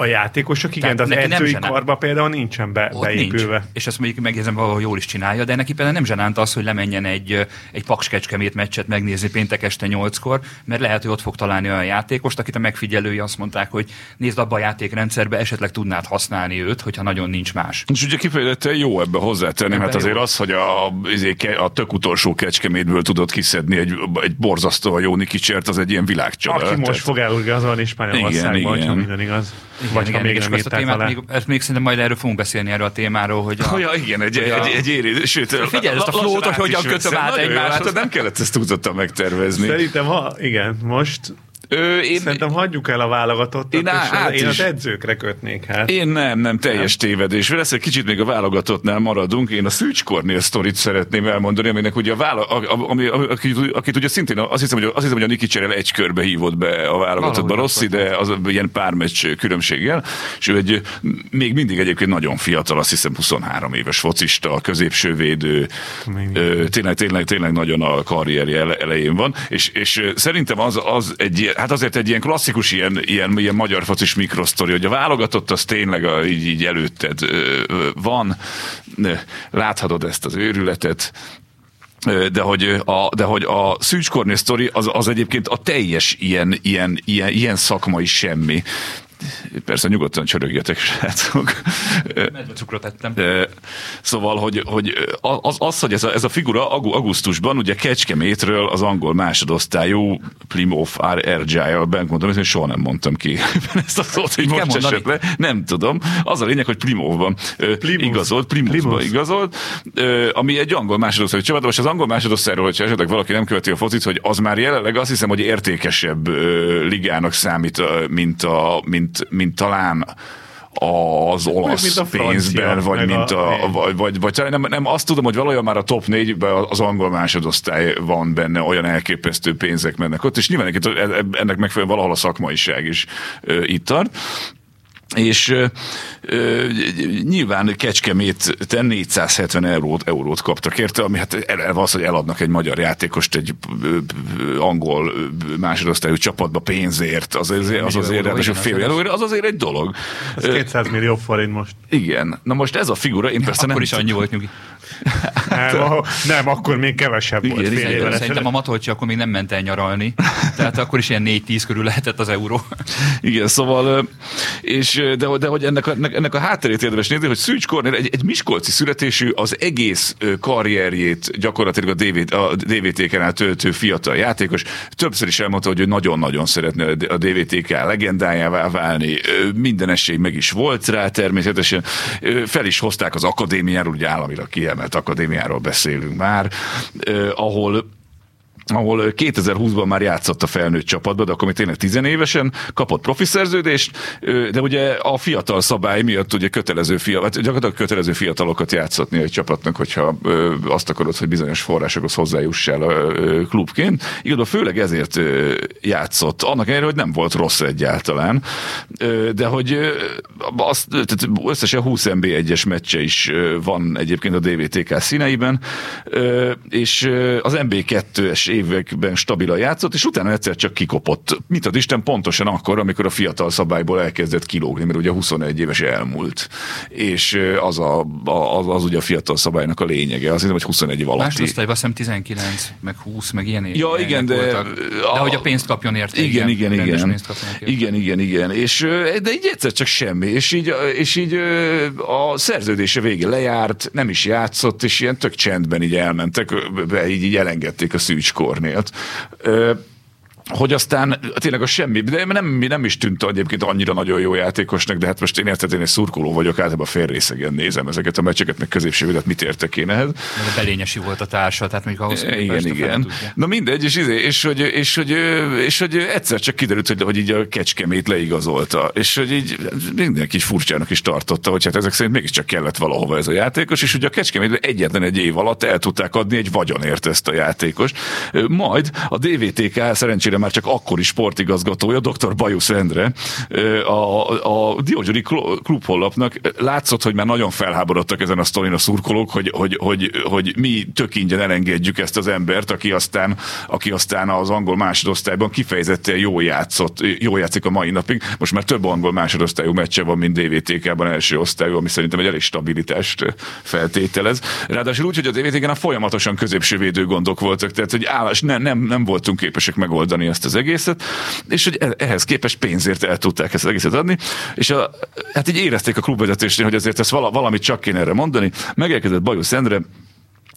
a játékosok, igen, Tehát de az edzői karba például nincsen be, Ott beépülve. Nincs. És ezt mondjuk megjegyzem, valahol jól is csinálja, de neki például nem zsenánt az, hogy lemenjen egy, egy Paks Kecskemét meccset megnézni péntek este nyolckor, mert lehet, hogy ott fog találni olyan játékost, akit a megfigyelői azt mondták, hogy nézd abba a játékrendszerbe, esetleg tudnád használni őt, hogyha nagyon nincs más. És ugye kifejezetten jó ebbe hozzátenni, mert azért jó. az, hogy a, a tök utolsó kecskemétből tudod kiszedni egy, egy borzasztó jó Nikicsert, az egy ilyen világcsoda. Aki most fog elugazolni Spanyolországban, ha minden igaz. Igen, Vagy igen, ha még igen, nem ezt a témát, még, ezt még szerintem majd erről fogunk beszélni erről a témáról, hogy a, ja, igen, egy, egy, egy, egy éri, sőt, figyelj ezt a flót, hogy hogyan kötöm át egymást. Hát nem kellett ezt tudottan megtervezni. Szerintem, ha, igen, most Ö, én, Szerintem hagyjuk el a válogatottat, én, és át én az edzőkre kötnék hát. Én nem, nem, teljes nem. tévedés. Lesz egy kicsit még a válogatottnál maradunk. Én a Szűcs Kornél sztorit szeretném elmondani, aminek ugye a vála, ami, akit, akit ugye szintén, azt hiszem, hogy, azt hiszem, hogy a Niki Cserel egy körbe hívott be a válogatottba Rossi, de az ilyen pár meccs különbséggel, és ő egy még mindig egyébként nagyon fiatal, azt hiszem 23 éves focista, középső védő, tényleg, tényleg, tényleg nagyon a karrierje elején van, és, és szerintem az, az egy hát azért egy ilyen klasszikus ilyen, ilyen, ilyen magyar focis mikrosztori, hogy a válogatott az tényleg a, így, így előtted van, láthatod ezt az őrületet, de hogy a, de hogy a Szűcs sztori az, az egyébként a teljes ilyen, ilyen, ilyen, ilyen szakmai semmi. Persze nyugodtan csörögjetek, srácok. cukrot ettem. Szóval, hogy, hogy az, az, hogy ez a, ez a figura augusztusban, ugye Kecskemétről az angol másodosztályú Plymouth Argyle-ben mondom, én soha nem mondtam ki ezt a szót, hogy most esetleg. Nem tudom. Az a lényeg, hogy Plymouthban Plymouth. igazolt, Plymouthban Plymouth. igazolt, ami egy angol másodosztályú csapat, most az angol másodosztályról, hogyha esetleg valaki nem követi a focit, hogy az már jelenleg azt hiszem, hogy értékesebb ligának számít, mint a, mint mint, mint talán az olasz mint a pénzben, vagy mint a, a vagy, vagy, vagy nem, nem, azt tudom, hogy valójában már a top 4-ben az angol másodosztály van benne, olyan elképesztő pénzek mennek ott, és nyilván ennek megfelelően valahol a szakmaiság is itt tart. És ö, ö, nyilván Kecskemét 470 eurót, eurót kaptak érte, ami hát eleve az, hogy eladnak egy magyar játékost egy ö, ö, angol másodosztályú csapatba pénzért, az azért, az azért, euró, az, igen, fél az millió, az azért egy dolog. Ez Ö, 200 millió forint most. igen. Na most ez a figura, én persze Akkor nem is annyi volt nyugi. Nem, ah- nem, akkor még kevesebb Igen, volt. igen, fél igen. Szerintem a Matolcsi akkor még nem ment el nyaralni, tehát akkor is ilyen 4-10 körül lehetett az euró. Igen, szóval, ö, és, de, de hogy ennek a, ennek, a hátterét érdemes nézni, hogy Szűcs Kornél egy, egy miskolci születésű, az egész karrierjét gyakorlatilag a, DV, a DVTK-nál töltő fiatal játékos. Többször is elmondta, hogy ő nagyon-nagyon szeretne a DVTK legendájává válni. Minden esély meg is volt rá természetesen. Fel is hozták az akadémiáról, ugye államilag kiemelt akadémiáról beszélünk már, ahol ahol 2020-ban már játszott a felnőtt csapatban, de akkor még tényleg tizenévesen kapott profi szerződést, de ugye a fiatal szabály miatt ugye kötelező, fia, hát gyakorlatilag kötelező fiatalokat játszatni egy csapatnak, hogyha azt akarod, hogy bizonyos forrásokhoz hozzájussál ö, klubként. Igazából főleg ezért játszott, annak ellenére, hogy nem volt rossz egyáltalán, de hogy azt, tehát összesen 20 NB1-es meccse is van egyébként a DVTK színeiben, és az NB2-es években stabilan játszott, és utána egyszer csak kikopott. Mit ad Isten pontosan akkor, amikor a fiatal szabályból elkezdett kilógni, mert ugye 21 éves elmúlt. És az, a, az, az ugye a fiatal szabálynak a lényege. Azt hiszem, hogy 21 év alatti. Másodosztályban azt hiszem 19, meg 20, meg ilyen Ja, igen, de- voltak. a- De hogy a pénzt kapjon érte. Igen, igen, igen. érte. Igen, igen, igen. És, de így egyszer csak semmi. És így, és így a szerződése vége lejárt, nem is játszott, és ilyen tök csendben így elmentek, így, így elengedték a Szűcs Kornélt. Hogy aztán tényleg a semmi, de nem, nem is tűnt egyébként annyira nagyon jó játékosnak, de hát most én érted, én egy szurkoló vagyok, általában félrészegen nézem ezeket a meccseket, meg középsővédet, mit értek én ehhez. A belényesi volt a társa, tehát még ahhoz Igen, igen. Na mindegy, és, izé, és, hogy, és, hogy, és hogy egyszer csak kiderült, hogy, hogy így a kecskemét leigazolta, és hogy így mindenki így furcsának is tartotta, hogy hát ezek szerint mégiscsak kellett valahova ez a játékos, és ugye a kecskemétben egyetlen egy év alatt el tudták adni egy vagyonért ezt a játékost. Majd a DVTK szerencsére már csak akkori sportigazgatója, dr. Bajusz Endre, a, a Diógyuri klubhollapnak látszott, hogy már nagyon felháborodtak ezen a sztorin a szurkolók, hogy, hogy, hogy, hogy mi tök ingyen elengedjük ezt az embert, aki aztán, aki aztán az angol másodosztályban kifejezetten jó játszott, jó játszik a mai napig. Most már több angol másodosztályú meccse van, mint DVTK-ban első osztályú, ami szerintem egy elég stabilitást feltételez. Ráadásul úgy, hogy a DVTK-nál folyamatosan középső védő gondok voltak, tehát hogy állás, ne, nem, nem voltunk képesek megoldani ezt az egészet, és hogy e- ehhez képest pénzért el tudták ezt az egészet adni, és a, hát így érezték a klubvezetésnél, hogy azért ezt vala, valamit csak kéne erre mondani. Megérkezett Bajusz Endre,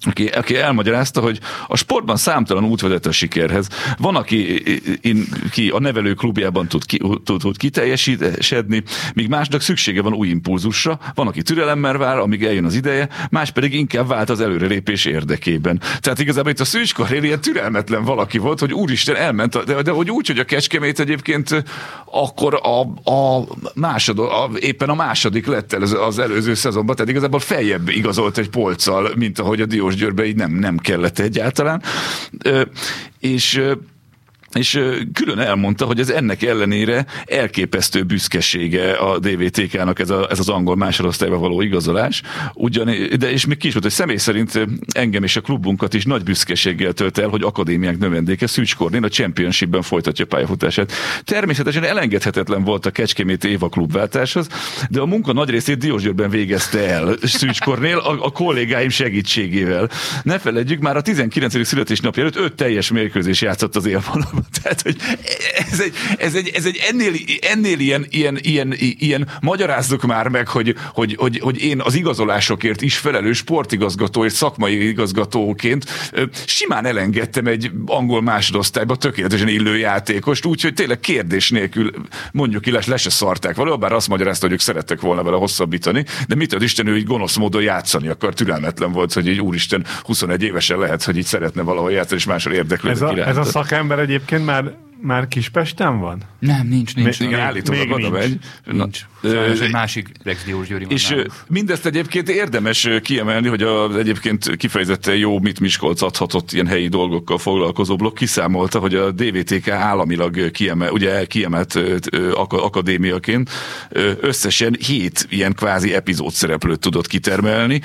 aki, aki elmagyarázta, hogy a sportban számtalan út vezet a sikerhez. Van, aki in, ki a nevelő klubjában tud, ki, tud, tud kiteljesedni, míg másnak szüksége van új impulzusra, van, aki türelemmel vár, amíg eljön az ideje, más pedig inkább vált az előrelépés érdekében. Tehát igazából itt a Szűcs Karrél ilyen türelmetlen valaki volt, hogy úristen elment, de, de hogy úgy, hogy a Kecskemét egyébként akkor a, a másod, a, éppen a második lett el az, előző szezonban, tehát igazából feljebb igazolt egy polccal, mint ahogy a Diós Győrbe így nem, nem kellett egyáltalán. És és külön elmondta, hogy ez ennek ellenére elképesztő büszkesége a DVTK-nak ez, ez az angol másodosztályba való igazolás. Ugyan, de és még ki is volt, hogy személy szerint engem és a klubunkat is nagy büszkeséggel tölt el, hogy akadémiánk növendéke Szűcs Kornél a Championshipben folytatja pályafutását. Természetesen elengedhetetlen volt a Kecskemét Éva klubváltáshoz, de a munka nagy részét Diósgyőrben végezte el Szűcs Kornél a, a kollégáim segítségével. Ne feledjük, már a 19. születésnapja előtt öt teljes mérkőzés játszott az élvonalban. Tehát, hogy ez egy, ez egy, ez egy ennél, ennél ilyen, ilyen, ilyen, ilyen, magyarázzuk már meg, hogy, hogy, hogy, hogy én az igazolásokért is felelős sportigazgató és szakmai igazgatóként simán elengedtem egy angol másodosztályba tökéletesen illő játékost, úgyhogy tényleg kérdés nélkül mondjuk ki, le se szarták valóban, bár azt magyarázta, hogy ők szerettek volna vele hosszabbítani, de mit ad Isten, ő így gonosz módon játszani akar, türelmetlen volt, hogy így úristen 21 évesen lehet, hogy így szeretne valahol játszani, és máshol érdeklődik ez a, ez a szakember egyébként már már Kispesten van? Nem, nincs, nincs. Még, igen, állítólag még oda nincs. megy. Nincs. Sajnos egy másik Rex Diós Gyuri van És nálunk. mindezt egyébként érdemes kiemelni, hogy az egyébként kifejezetten jó, mit Miskolc adhatott ilyen helyi dolgokkal foglalkozó blog kiszámolta, hogy a DVTK államilag kiemel, ugye kiemelt akadémiaként összesen hét ilyen kvázi epizód szereplőt tudott kitermelni,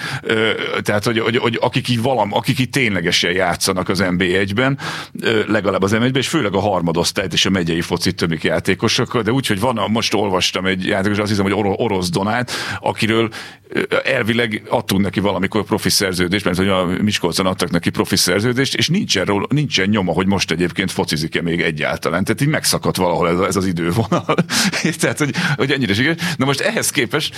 tehát hogy, hogy, hogy akik, így valam, akik így ténylegesen játszanak az NB1-ben, ö, legalább az M1-ben, és főleg a harmadosztályt és a megyei focit többik játékosokkal, de úgy, hogy van, most olvastam egy játékos, azt hiszem, hogy Oro- Orosz Donát, akiről elvileg adtunk neki valamikor profi szerződést, mert hogy a Miskolcon adtak neki profi szerződést, és nincsen, róla, nincsen nyoma, hogy most egyébként focizik-e még egyáltalán. Tehát így megszakadt valahol ez, ez az idővonal. Tehát, hogy, hogy ennyire sikeres. Na most ehhez képest,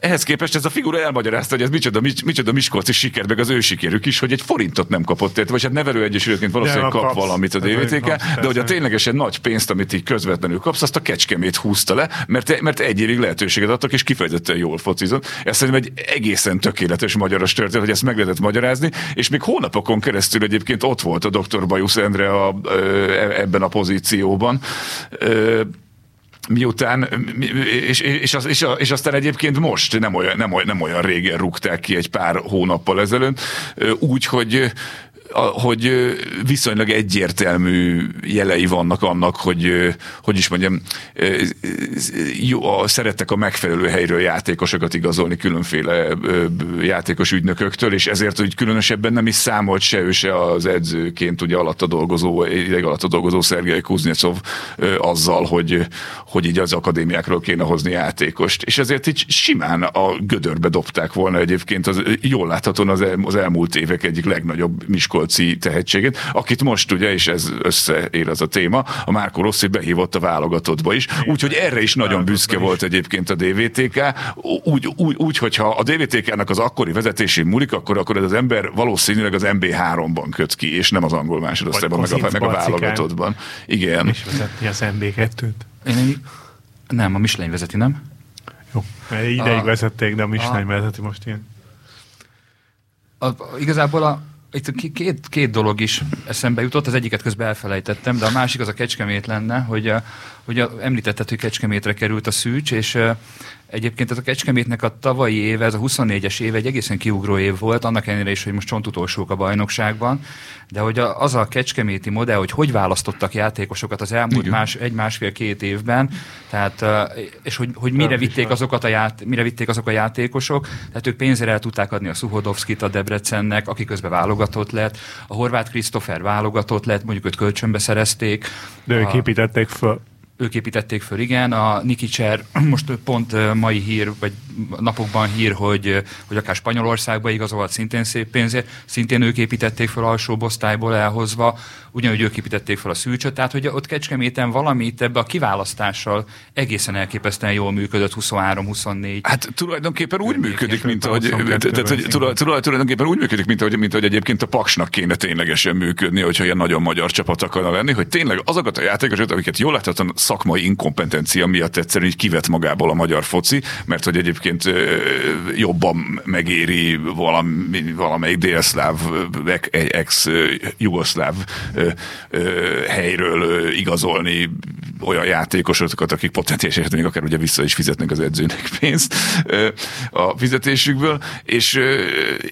ehhez képest ez a figura elmagyarázta, hogy ez micsoda, mics- micsoda Miskolci siker, meg az ő sikerük is, hogy egy forintot nem kapott érte, vagy hát nevelőegyesületként valószínűleg De, kap valamit a DVTK, de hogy a ténylegesen nagy pénzt, amit így közvetlenül kapsz, azt a kecskemét húzta le, mert, mert egy évig lehetőséget adtak, és kifejezetten jól focizott. Ez szerintem egy egészen tökéletes magyaros történet, hogy ezt meg lehetett magyarázni, és még hónapokon keresztül egyébként ott volt a dr. Bajusz Endre a, ö, ebben a pozícióban. Miután, mi- és, és, az, és, és aztán egyébként most nem olyan, nem, olyan, nem olyan régen rúgták ki egy pár hónappal ezelőtt, úgy, hogy hogy viszonylag egyértelmű jelei vannak annak, hogy, hogy is mondjam, jó, a, szerettek a megfelelő helyről játékosokat igazolni különféle játékos ügynököktől, és ezért, hogy különösebben nem is számolt se ő, se az edzőként ugye alatta dolgozó, ideg alatta dolgozó Szergei Kuznecov ö, azzal, hogy, hogy így az akadémiákról kéne hozni játékost. És ezért így simán a gödörbe dobták volna egyébként az, jól láthatóan az, el, az elmúlt évek egyik legnagyobb miskolci tehetségét, akit most ugye, és ez összeér az a téma, a Márko Rossi behívott a válogatottba is, úgyhogy erre is nagyon büszke volt egyébként a DVTK, úgy, úgy, úgy hogyha a DVTK-nak az akkori vezetésén múlik, akkor, akkor ez az ember valószínűleg az MB3-ban köt ki, és nem az angol másodosztályban, meg a, meg a válogatottban. Igen. És vezetni az MB2-t. Én. Nem, a Michelin vezeti, nem? Jó. Ideig A- vezették, de a Michelin a- vezeti most ilyen. A, igazából a, itt két, két dolog is eszembe jutott, az egyiket közben elfelejtettem, de a másik az a Kecskemét lenne, hogy, a, hogy a, említetted, hogy Kecskemétre került a szűcs, és a, egyébként ez a Kecskemétnek a tavalyi éve, ez a 24-es év egy egészen kiugró év volt, annak ellenére is, hogy most csontutolsók a bajnokságban, de hogy a, az a kecskeméti modell, hogy hogy választottak játékosokat az elmúlt más, egy másfél-két évben, tehát, és hogy, hogy mire vitték azokat a ját, mire vitték azok a játékosok, tehát ők pénzért el tudták adni a Szuhodovszkit a Debrecennek, aki közben válogatott lett, a horvát Christopher válogatott lett, mondjuk őt kölcsönbe szerezték. De ők a, építették föl. Ők építették föl, igen. A Nikicser, most pont mai hír, vagy napokban hír, hogy, hogy akár Spanyolországba igazolt szintén szép pénzért, szintén ők építették föl alsóbb osztályból elhozva, ugyanúgy ők építették fel a szűcsöt, tehát hogy ott Kecskeméten valami itt ebbe a kiválasztással egészen elképesztően jól működött 23-24. Hát tulajdonképpen úgy működik, mint ahogy, 22 tehát, hogy tulaj- tulaj- tulajdonképpen úgy működik, mint ahogy, mint ahogy egyébként a Paksnak kéne ténylegesen működni, hogyha ilyen nagyon magyar csapat akarna lenni, hogy tényleg azokat a játékosokat, amiket jól láthatóan szakmai inkompetencia miatt egyszerűen így kivet magából a magyar foci, mert hogy egyébként jobban megéri valami, valamelyik délszláv, ex-jugoszláv helyről igazolni olyan játékosokat, akik potenciálisan még akár ugye vissza is fizetnek az edzőnek pénzt a fizetésükből, és,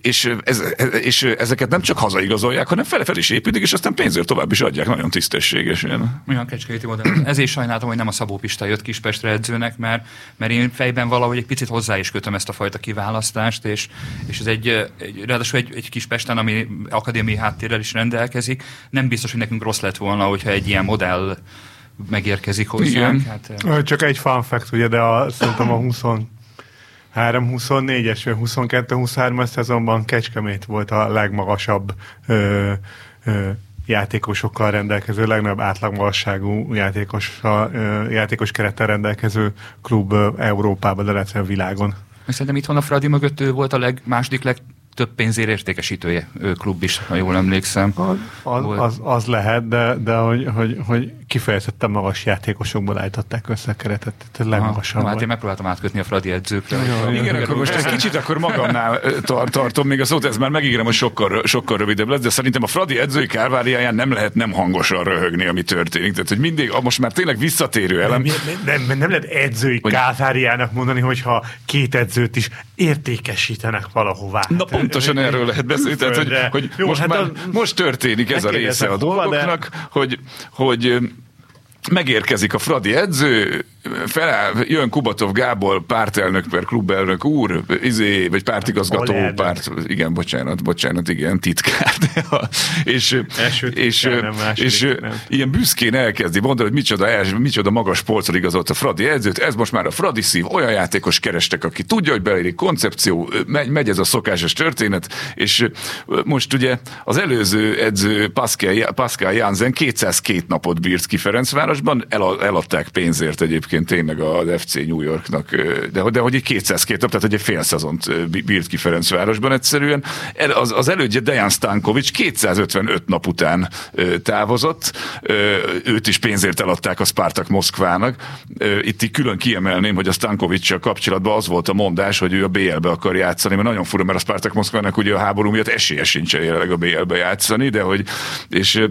és, ez, és ezeket nem csak hazaigazolják, hanem fele-fel is építik, és aztán pénzért tovább is adják nagyon tisztességesen. Olyan kecskeméti modell. Ezért sajnáltam, hogy nem a Szabó Pista jött Kispestre edzőnek, mert, mert én fejben valahogy egy picit hozzá is kötöm ezt a fajta kiválasztást, és, és ez egy, egy ráadásul egy, egy Kispesten, ami akadémiai háttérrel is rendelkezik, nem biztos, hogy nekünk rossz lett volna, hogyha egy ilyen modell megérkezik hozzánk. Hát, eh, Csak egy fun fact, ugye, de a, szerintem a 23-24-es vagy 22-23-as szezonban Kecskemét volt a legmagasabb ö, ö, játékosokkal rendelkező, legnagyobb átlagmagasságú játékos, ö, játékos kerettel rendelkező klub ö, Európában, de lehet, világon. Szerintem itthon a Fradi mögött ő volt a leg, második legtöbb pénzért értékesítője ő klub is, ha jól emlékszem. Az, Volt. az, az lehet, de, de hogy, hogy, hogy kifejezetten magas játékosokból állították össze a keretet, tehát legmagasabb Hát én megpróbáltam átkötni a Fradi edzőkre. Igen, akkor most egy kicsit akkor magamnál tar- tartom még a szót, ez már megígérem, hogy sokkal, sokkal rövidebb lesz, de szerintem a Fradi edzői kárváriáján nem lehet nem hangosan röhögni, ami történik. Tehát, hogy mindig, most már tényleg visszatérő elem. Nem, nem, nem lehet edzői Hogy- káváriának mondani, hogyha két edzőt is értékesítenek valahová. Na Hát, pontosan erről lehet beszélni, tehát hogy, hogy Jó, most, hát már, az- most történik ez a része a dolgoknak, hogy, hogy megérkezik a Fradi edző, feláll, jön Kubatov Gábor, pártelnök per klubelnök úr, izé, vagy pártigazgató, Alelnök. párt, igen, bocsánat, bocsánat, igen, titkár. De a, és, Első és, második, és, nem. ilyen büszkén elkezdi mondani, hogy micsoda, els, micsoda magas polcra igazolt a Fradi edzőt, ez most már a Fradi szív, olyan játékos kerestek, aki tudja, hogy belérik koncepció, megy, megy ez a szokásos történet, és most ugye az előző edző Pascal, Pascal Jansen 202 napot bírt ki Ferencvárosban, el, eladták pénzért egyébként tényleg az FC New Yorknak, de, de hogy egy 202 nap, tehát egy fél szezont bírt ki Ferencvárosban egyszerűen. Az, az elődje Dejan Stankovic 255 nap után távozott, őt is pénzért eladták a Spartak Moszkvának. Itt így külön kiemelném, hogy a Stankovic kapcsolatban az volt a mondás, hogy ő a BL-be akar játszani, mert nagyon fura, mert a Spartak Moszkvának ugye a háború miatt esélye sincsen jelenleg a BL-be játszani, de hogy és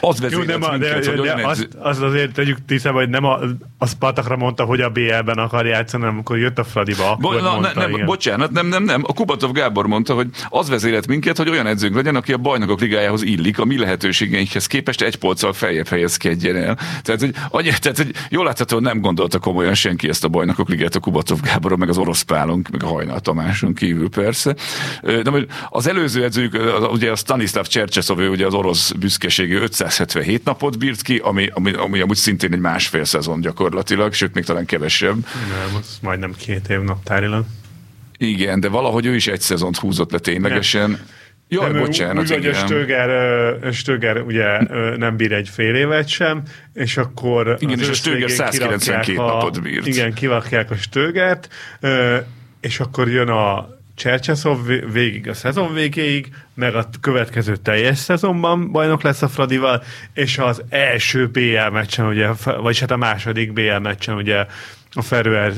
az Jó, vezérelt de, ma, de, minket, hogy de, olyan de azt, azt azért tegyük tisztába, hogy nem a, a Spartakra mondta, hogy a BL-ben akar játszani, hanem amikor jött a Fradiba, akkor Bo- na, mondta, ne, nem, bocsánat, nem, nem, nem. A Kubatov Gábor mondta, hogy az vezélet minket, hogy olyan edzőnk legyen, aki a bajnokok ligájához illik, a mi lehetőségeinkhez képest egy polccal feljebb helyezkedjen el. Tehát, hogy, annyi, tehát, hogy jól látható, hogy nem gondolta komolyan senki ezt a bajnokok ligát a Kubatov Gáboron, meg az orosz pálunk, meg a Hajnal Tamáson kívül persze. De hogy az előző edzők, az- ugye a Stanislav Csercseszov, ugye az orosz büszkeségű 577 napot bírt ki, ami, ami, ami amúgy szintén egy másfél szezon gyakorlatilag, sőt még talán kevesebb. Nem, az majdnem két év naptárilag. Igen, de valahogy ő is egy szezont húzott le ténylegesen. Jaj, Nem, bocsánat, úgy, hogy a. Stöger, Stöger ugye nem bír egy fél évet sem, és akkor Igen, és a Stöger végén 192 kirakják a- napot bírt. Igen, kirakják a Stögert, és akkor jön a Csercseszov vé- végig a szezon végéig, meg a következő teljes szezonban bajnok lesz a Fradival, és az első BL meccsen, ugye, vagyis hát a második BL meccsen ugye a Ferőer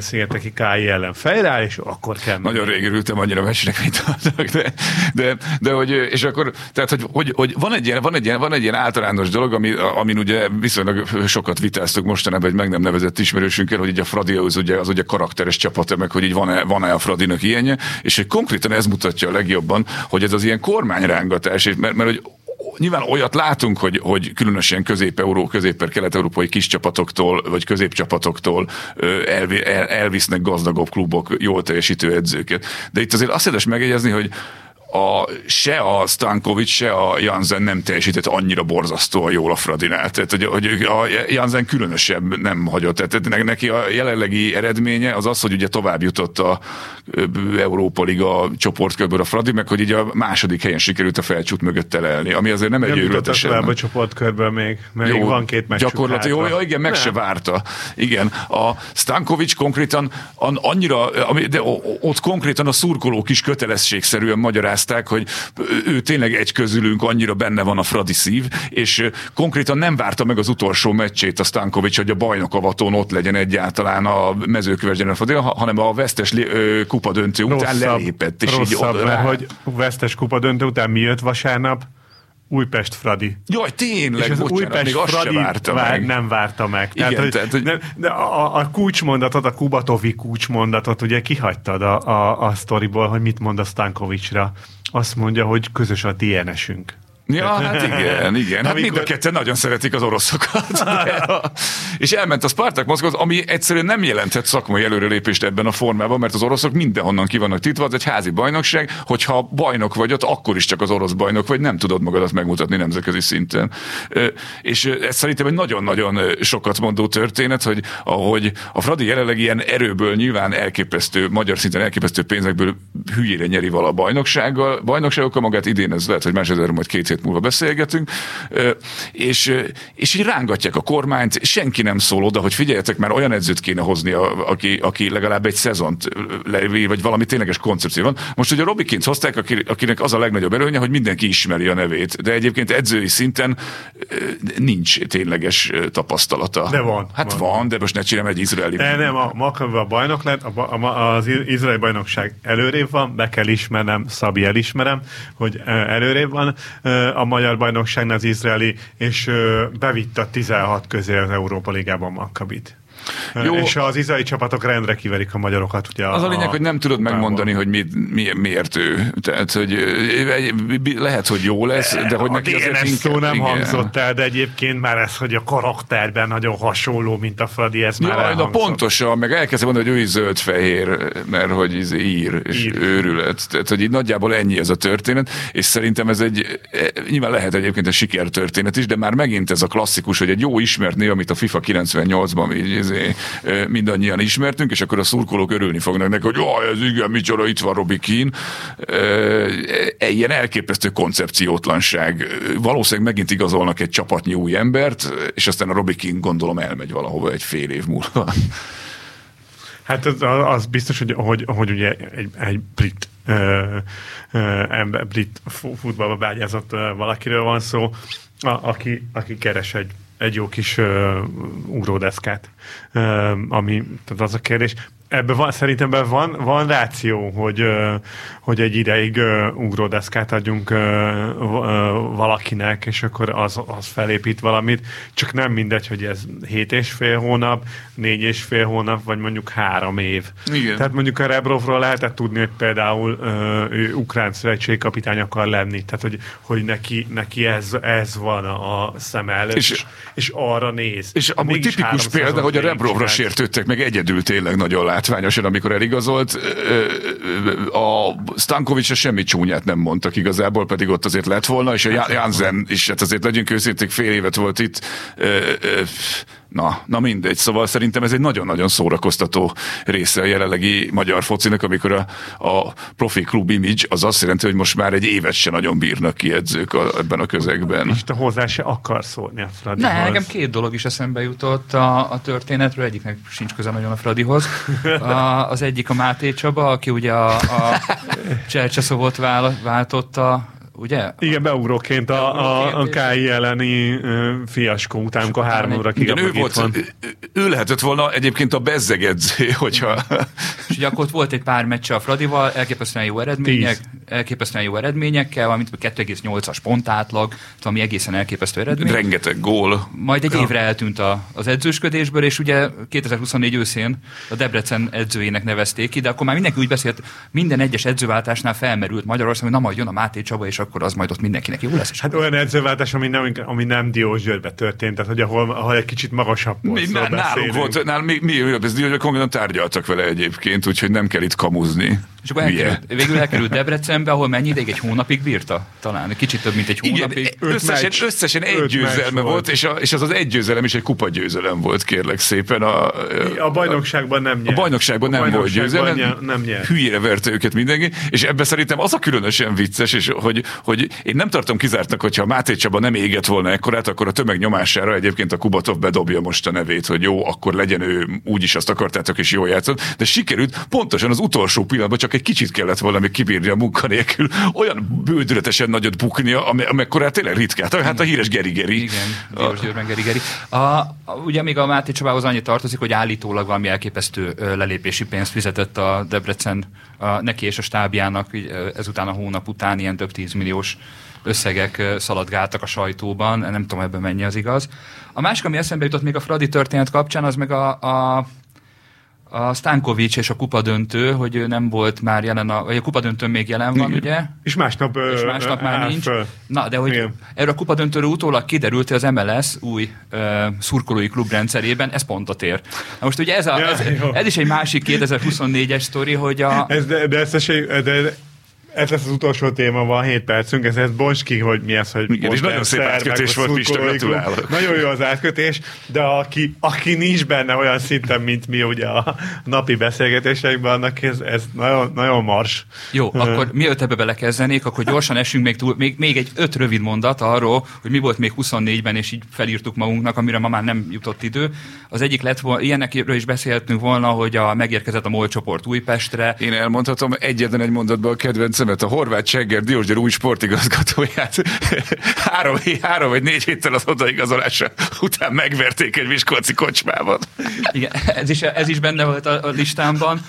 szigeteki KI ellen fejrá, és akkor kell Nagyon rég örültem annyira meccsnek, mint annak, de, de, de hogy, és akkor, tehát, hogy, hogy, hogy van, egy ilyen, van, egy ilyen, van egy ilyen általános dolog, ami, amin ugye viszonylag sokat vitáztuk mostanában egy meg nem nevezett ismerősünkkel, hogy így a Fradi az ugye, az ugye karakteres csapata, meg hogy így van-e, van-e a Fradinak ilyenje, és hogy konkrétan ez mutatja a legjobban, hogy ez az ilyen kormányrángatás, és mert, mert hogy nyilván olyat látunk, hogy, hogy különösen közép-euró, közép kelet-európai kis csapatoktól, vagy középcsapatoktól elvi, el, elvisznek gazdagabb klubok jól teljesítő edzőket. De itt azért azt érdemes megjegyezni, hogy a, se a Stankovic, se a Jansen nem teljesített annyira borzasztóan jól a Fradinál. Tehát, hogy, hogy a Jansen különösebb nem hagyott. Tehát ne- neki a jelenlegi eredménye az az, hogy ugye tovább jutott a Európa Liga csoportkörből a Fradi, meg hogy így a második helyen sikerült a felcsút mögött elelni, ami azért nem egy Nem őrületes tovább a csoportkörből még, mert még van két meccs. Gyakorlatilag, jó, jó, igen, meg Nem. se várta. Igen, a Stankovic konkrétan an, annyira, de ott konkrétan a szurkolók is kötelességszerűen magyarázták, hogy ő tényleg egy közülünk, annyira benne van a Fradi szív, és konkrétan nem várta meg az utolsó meccsét a Stankovic, hogy a bajnokavatón ott legyen egyáltalán a ha- hanem a vesztes kupa döntő után lelépett. És így rosszabb oda mert hogy vesztes kupa döntő után mi jött vasárnap? Újpest Fradi. Jaj, tényleg, és az bocsánat, Újpest még azt Fradi várta vár, meg. nem várta meg. Igen, hogy, tehát, hogy- nem, de a, a kulcsmondatot, a Kubatovi kulcsmondatot ugye kihagytad a, a, a sztoriból, hogy mit mond a Stankovicra. Azt mondja, hogy közös a DNS-ünk. Ja, hát igen, igen. Hát Amikor- mind a ketten nagyon szeretik az oroszokat. De és elment a Spartak Moszkva, ami egyszerűen nem jelenthet szakmai előrelépést ebben a formában, mert az oroszok mindenhonnan ki vannak tiltva, az egy házi bajnokság, hogyha bajnok vagy ott, akkor is csak az orosz bajnok vagy, nem tudod magadat megmutatni nemzetközi szinten. És ez szerintem egy nagyon-nagyon sokat mondó történet, hogy ahogy a Fradi jelenleg ilyen erőből nyilván elképesztő, magyar szinten elképesztő pénzekből hülyére nyeri vala a bajnoksággal, bajnokságokkal magát idén ez lehet, hogy más ezer majd két hét múlva beszélgetünk, és, és így rángatják a kormányt, senki nem szól oda, hogy figyeljetek, már olyan edzőt kéne hozni, aki, aki legalább egy szezont levír, vagy valami tényleges koncepció van. Most ugye Robikint hozták, akinek az a legnagyobb előnye, hogy mindenki ismeri a nevét, de egyébként edzői szinten nincs tényleges tapasztalata. De van. Hát van, van de most ne csinálom egy izraeli. De nem, a Makabi a bajnok lett, a, a, az izraeli bajnokság előrébb van, be kell ismernem, Szabi elismerem, hogy előrébb van a magyar bajnokságnál az izraeli, és bevitt a 16 közé az Európa Ligában Makabit. Jó. És az izraeli csapatok rendre kiverik a magyarokat. Ugye az a, a lényeg, hogy nem tudod megmondani, hogy mi, mi, miért ő. Tehát, hogy lehet, hogy jó lesz, de hogy a neki DNS azért szó nem igen. hangzott el, de egyébként már ez, hogy a karakterben nagyon hasonló, mint a Fradi, ez már Jaj, na pontosan, meg elkezdte mondani, hogy ő is zöld-fehér, mert hogy ez ír, és ír. őrület. Tehát, hogy így nagyjából ennyi ez a történet, és szerintem ez egy, nyilván lehet egyébként egy sikertörténet is, de már megint ez a klasszikus, hogy egy jó ismert név, amit a FIFA 98-ban így izé, mindannyian ismertünk, és akkor a szurkolók örülni fognak neki, hogy jaj, ez igen, micsoda, itt van Robi Keane. Ilyen elképesztő koncepciótlanság. Valószínűleg megint igazolnak egy csapatnyi új embert, és aztán a Robi Keane gondolom elmegy valahova egy fél év múlva. Hát az, az biztos, hogy, hogy, hogy ugye egy, egy brit ember, brit futballba beágyazott valakiről van szó, a, aki, aki keres egy egy jó kis uh, ugródeszkát, uh, ami, tehát az a kérdés, ebben van, szerintem ebben van, van ráció, hogy, hogy egy ideig ugródeszkát adjunk valakinek, és akkor az, az felépít valamit, csak nem mindegy, hogy ez hét és fél hónap, négy és fél hónap, vagy mondjuk három év. Igen. Tehát mondjuk a Rebrovról lehetett tudni, hogy például ő ukrán szövetségkapitány akar lenni, tehát hogy, hogy neki, neki ez, ez van a szem előtt, és, és arra néz. És amúgy tipikus példa, hogy a Rebrovra sértődtek meg egyedül tényleg nagyon látványosan, amikor eligazolt. A Stankovics semmi csúnyát nem mondtak igazából, pedig ott azért lett volna, és a Jansen is, hát azért legyünk őszinték, fél évet volt itt Na, na mindegy, szóval szerintem ez egy nagyon-nagyon szórakoztató része a jelenlegi magyar focinak, amikor a, a profi klub image az azt jelenti, hogy most már egy évet se nagyon bírnak ki edzők a, ebben a közegben. És te hozzá se akar szólni a Fradihoz. Ne, nekem két dolog is eszembe jutott a, a történetről, egyiknek sincs köze nagyon a Fradihoz. A, az egyik a Máté Csaba, aki ugye a, a Cselcseszovot váltotta ugye? Igen, beugróként a, a, a KI elleni fiaskó után, amikor három óra Igen, ő, volt, van. ő lehetett volna egyébként a bezzegedző, hogyha... És ugye akkor ott volt egy pár meccse a Fradival, elképesztően jó eredmények, Tíz. elképesztően jó eredményekkel, valamint 2,8-as pontátlag, ami egészen elképesztő eredmény. Rengeteg gól. Majd egy évre eltűnt a, az edzősködésből, és ugye 2024 őszén a Debrecen edzőjének nevezték ki, de akkor már mindenki úgy beszélt, minden egyes edzőváltásnál felmerült Magyarország, hogy na majd jön a Máté Csaba, és akkor az majd ott mindenkinek jó lesz. Hát olyan edzőváltás, ami nem, ami nem Diós Györgybe történt, tehát hogy ahol, ahol egy kicsit magasabb mi, nálunk volt, nál, mi, mi, mi ez hogy konkrétan tárgyaltak vele egyébként, úgyhogy nem kell itt kamuzni. És akkor elkerült, végül elkerült Debrecenbe, ahol mennyi ideig, egy hónapig bírta? Talán kicsit több, mint egy hónapig. Igen, összesen, meccs, összesen egy győzelme volt, volt és, a, és az az egy győzelem is egy kupa győzelem volt, kérlek szépen. A, a, a bajnokságban nem nyert. A bajnokságban nem a bajnokságban volt győzelem. Nem nyert. Hülyére verte őket mindenki, és ebben szerintem az a különösen vicces, és hogy, hogy én nem tartom kizártnak, hogyha Máté Csaba nem égett volna ekkorát, akkor a tömeg nyomására egyébként a Kubatov bedobja most a nevét, hogy jó, akkor legyen ő, úgyis azt akartátok, és jól játszott. De sikerült pontosan az utolsó pillanatban csak egy kicsit kellett volna még kibírni a munkanélkül, olyan bődületesen nagyot buknia, amekkorát tényleg ritkát. Hát a híres Geri Geri. Igen, Diós Győrben Geri Geri. A, ugye még a Máté Csabához annyi tartozik, hogy állítólag valami elképesztő lelépési pénzt fizetett a Debrecen a, neki és a stábjának ezután a hónap után ilyen több tízmilliós összegek szaladgáltak a sajtóban, nem tudom ebben mennyi az igaz. A másik, ami eszembe jutott még a Fradi történet kapcsán, az meg a, a a Stankovics és a kupadöntő, hogy ő nem volt már jelen, a, vagy a kupadöntőn még jelen van, ugye? És másnap, és másnap már nincs. Föl. Na, de hogy Igen. erről a kupadöntőről utólag kiderült, hogy az MLS új uh, szurkolói klubrendszerében ez pontot ér. Na most ugye ez, a, ja, ez, ez is egy másik 2024-es sztori, hogy a... Ez, de, de, ez esély, de ez lesz az utolsó téma, van 7 percünk, ez, ez bonts ki, hogy mi ez, hogy Igen, és nagyon szép átkötés volt, Pista, gratulálok. Nagyon jó az átkötés, de aki, aki nincs benne olyan szinten, mint mi ugye a napi beszélgetéseinkben, annak ez, ez nagyon, nagyon mars. Jó, akkor mielőtt ebbe belekezdenék, akkor gyorsan esünk még, túl, még, még egy öt rövid mondat arról, hogy mi volt még 24-ben, és így felírtuk magunknak, amire ma már nem jutott idő. Az egyik lett volna, ilyenekről is beszéltünk volna, hogy a megérkezett a MOL csoport Újpestre. Én elmondhatom egyetlen egy mondatban a kedvencemet, a horvát Csegger Diósgyar új sportigazgatóját három, három vagy négy héttel az odaigazolása után megverték egy Miskolci kocsmában. Igen, ez is, ez is benne volt a, a listámban.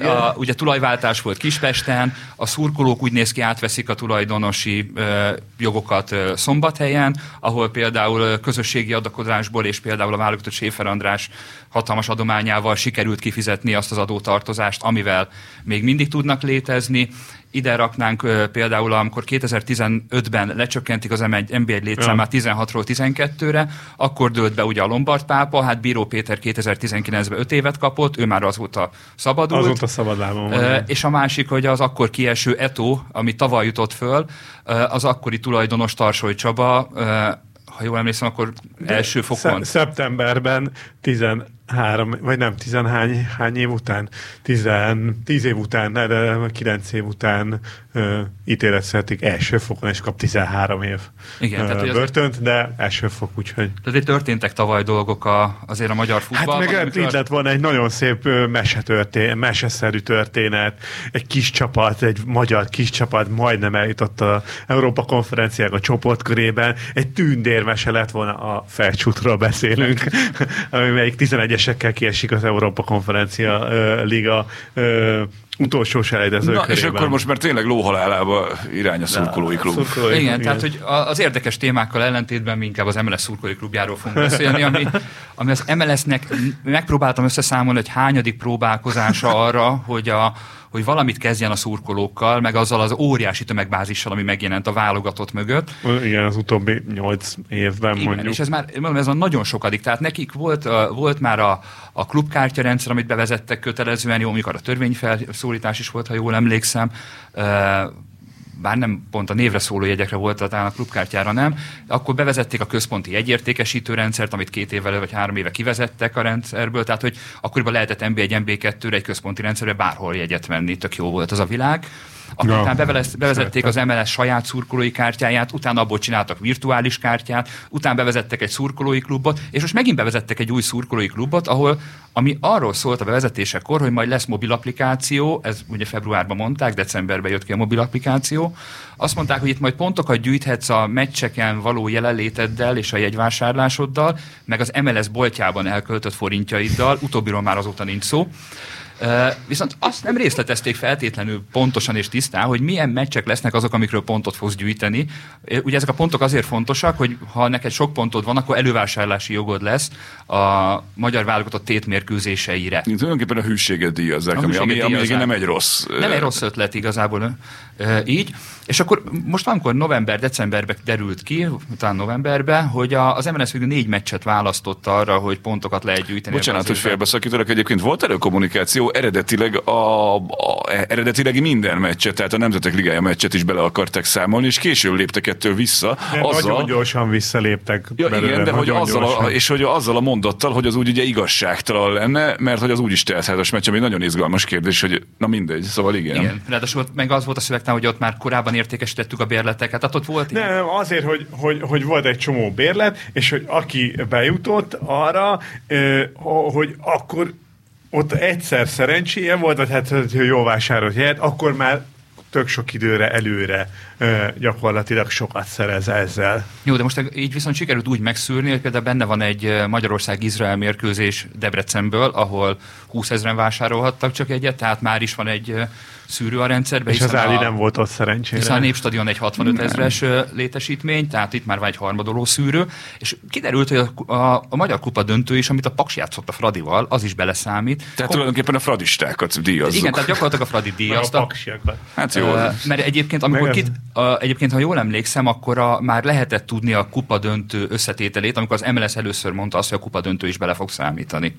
A, ugye tulajváltás volt Kispesten, a szurkolók úgy néz ki átveszik a tulajdonosi ö, jogokat ö, Szombathelyen, ahol például ö, közösségi adakozásból és például a válogatott Séfer András hatalmas adományával sikerült kifizetni azt az adótartozást, amivel még mindig tudnak létezni. Ide raknánk ö, például, amikor 2015-ben lecsökkentik az NB1 létszámát 16-ról 12-re, akkor dőlt be ugye a Lombard pápa, hát Bíró Péter 2019-ben 5 évet kapott, ő már azóta szabadult. Azóta szabad van. És a másik, hogy az akkor kieső Eto, ami tavaly jutott föl, az akkori tulajdonos Tarsoly Csaba, ha jól emlékszem, akkor De első fokon. Szeptemberben 10 három, vagy nem, tizenhány hány év után? Tizen, tíz év után, de kilenc év után ö, ítélet születik első fokon, és kap 13 év Igen, ö, tehát, börtönt, az... de első fok, úgyhogy... Tehát itt történtek tavaly dolgok a, azért a magyar hát futballban. Hát meg amikor... itt lett volna egy nagyon szép mese történet, meseszerű történet, egy kis csapat, egy magyar kis csapat majdnem eljutott a Európa konferenciák a csoportkörében, egy tündérmese lett volna a felcsútról beszélünk, ami amelyik 11 veresésekkel kiesik az Európa Konferencia Liga utolsó selejtező Na, és akkor most már tényleg lóhalálába irány a szurkolói klub. Na, szurkolói, igen, igen, tehát hogy az érdekes témákkal ellentétben mi inkább az MLS szurkolói klubjáról fogunk beszélni, ami, ami az MLS-nek megpróbáltam összeszámolni, hogy hányadik próbálkozása arra, hogy a hogy valamit kezdjen a szurkolókkal, meg azzal az óriási tömegbázissal, ami megjelent a válogatott mögött. Igen, az utóbbi 8 évben Igen, mondjuk. és ez már, mondom, ez a nagyon sokadik. Tehát nekik volt, volt már a, a klubkártya rendszer, amit bevezettek kötelezően, jó, amikor a törvényfelszólítás is volt, ha jól emlékszem. Bár nem pont a névre szóló jegyekre volt, talán a klubkártyára nem, akkor bevezették a központi jegyértékesítő rendszert, amit két évvel vagy három éve kivezettek a rendszerből, tehát hogy akkoriban lehetett MB1, MB2-re egy központi rendszerbe bárhol jegyet venni, tök jó volt az a világ. Akkor utána bevelez- bevezették az MLS saját szurkolói kártyáját, utána abból csináltak virtuális kártyát, utána bevezettek egy szurkolói klubot, és most megint bevezettek egy új szurkolói klubot, ahol, ami arról szólt a bevezetésekor, hogy majd lesz mobil applikáció, ez ugye februárban mondták, decemberben jött ki a mobil applikáció, azt mondták, hogy itt majd pontokat gyűjthetsz a meccseken való jelenléteddel és a jegyvásárlásoddal, meg az MLS boltjában elköltött forintjaiddal, utóbbiról már azóta nincs szó. Viszont azt nem részletezték feltétlenül pontosan és tisztán, hogy milyen meccsek lesznek azok, amikről pontot fogsz gyűjteni. Ugye ezek a pontok azért fontosak, hogy ha neked sok pontod van, akkor elővásárlási jogod lesz a magyar válogatott tétmérkőzéseire. Tulajdonképpen a hűséget díjazzák, A ami, ami, hűséget ami díjazzák. nem egy rossz. Nem egy rossz ötlet igazából így. És akkor most valamikor november-decemberben derült ki, talán novemberben, hogy az MLS végül négy meccset választott arra, hogy pontokat lehet gyűjteni. Bocsánat, hogy félbeszakítanak. Egyébként volt erről kommunikáció, eredetileg a, a, eredetileg minden meccset, tehát a Nemzetek Ligája meccset is bele akarták számolni, és később léptek ettől vissza. De Nagyon gyorsan visszaléptek Ja, belőle, igen, de hogy azzal a, és hogy azzal a mondattal, hogy az úgy ugye igazságtalan lenne, mert hogy az úgy is teltházas meccs, ami nagyon izgalmas kérdés, hogy na mindegy, szóval igen. Igen, ráadásul meg az volt a szövegtán, hogy ott már korábban értékesítettük a bérleteket, tehát ott volt ilyen. Nem, azért, hogy, hogy, hogy volt egy csomó bérlet, és hogy aki bejutott arra, hogy akkor ott egyszer szerencséje volt, vagy hát, hogy jól vásárolt jegyet, akkor már tök sok időre előre gyakorlatilag sokat szerez ezzel. Jó, de most így viszont sikerült úgy megszűrni, hogy például benne van egy Magyarország-Izrael mérkőzés Debrecenből, ahol 20 ezeren vásárolhattak csak egyet, tehát már is van egy szűrő a rendszerben. És az Áli a- nem volt ott szerencsére. Hiszen a Népstadion egy 65 ezres ö, létesítmény, tehát itt már van egy harmadoló szűrő, és kiderült, hogy a, a, a Magyar Kupa döntő is, amit a Paks játszott a Fradival, az is beleszámít. Tehát tulajdonképpen a fradistákat díjazzuk. Igen, tehát gyakorlatilag a Fradi Meg a díjazta. paksiakat. Hát jó. Ö, mert egyébként, amikor kit, a, egyébként, ha jól emlékszem, akkor a, már lehetett tudni a kupa döntő összetételét, amikor az MLS először mondta azt, hogy a kupa döntő is bele fog számítani.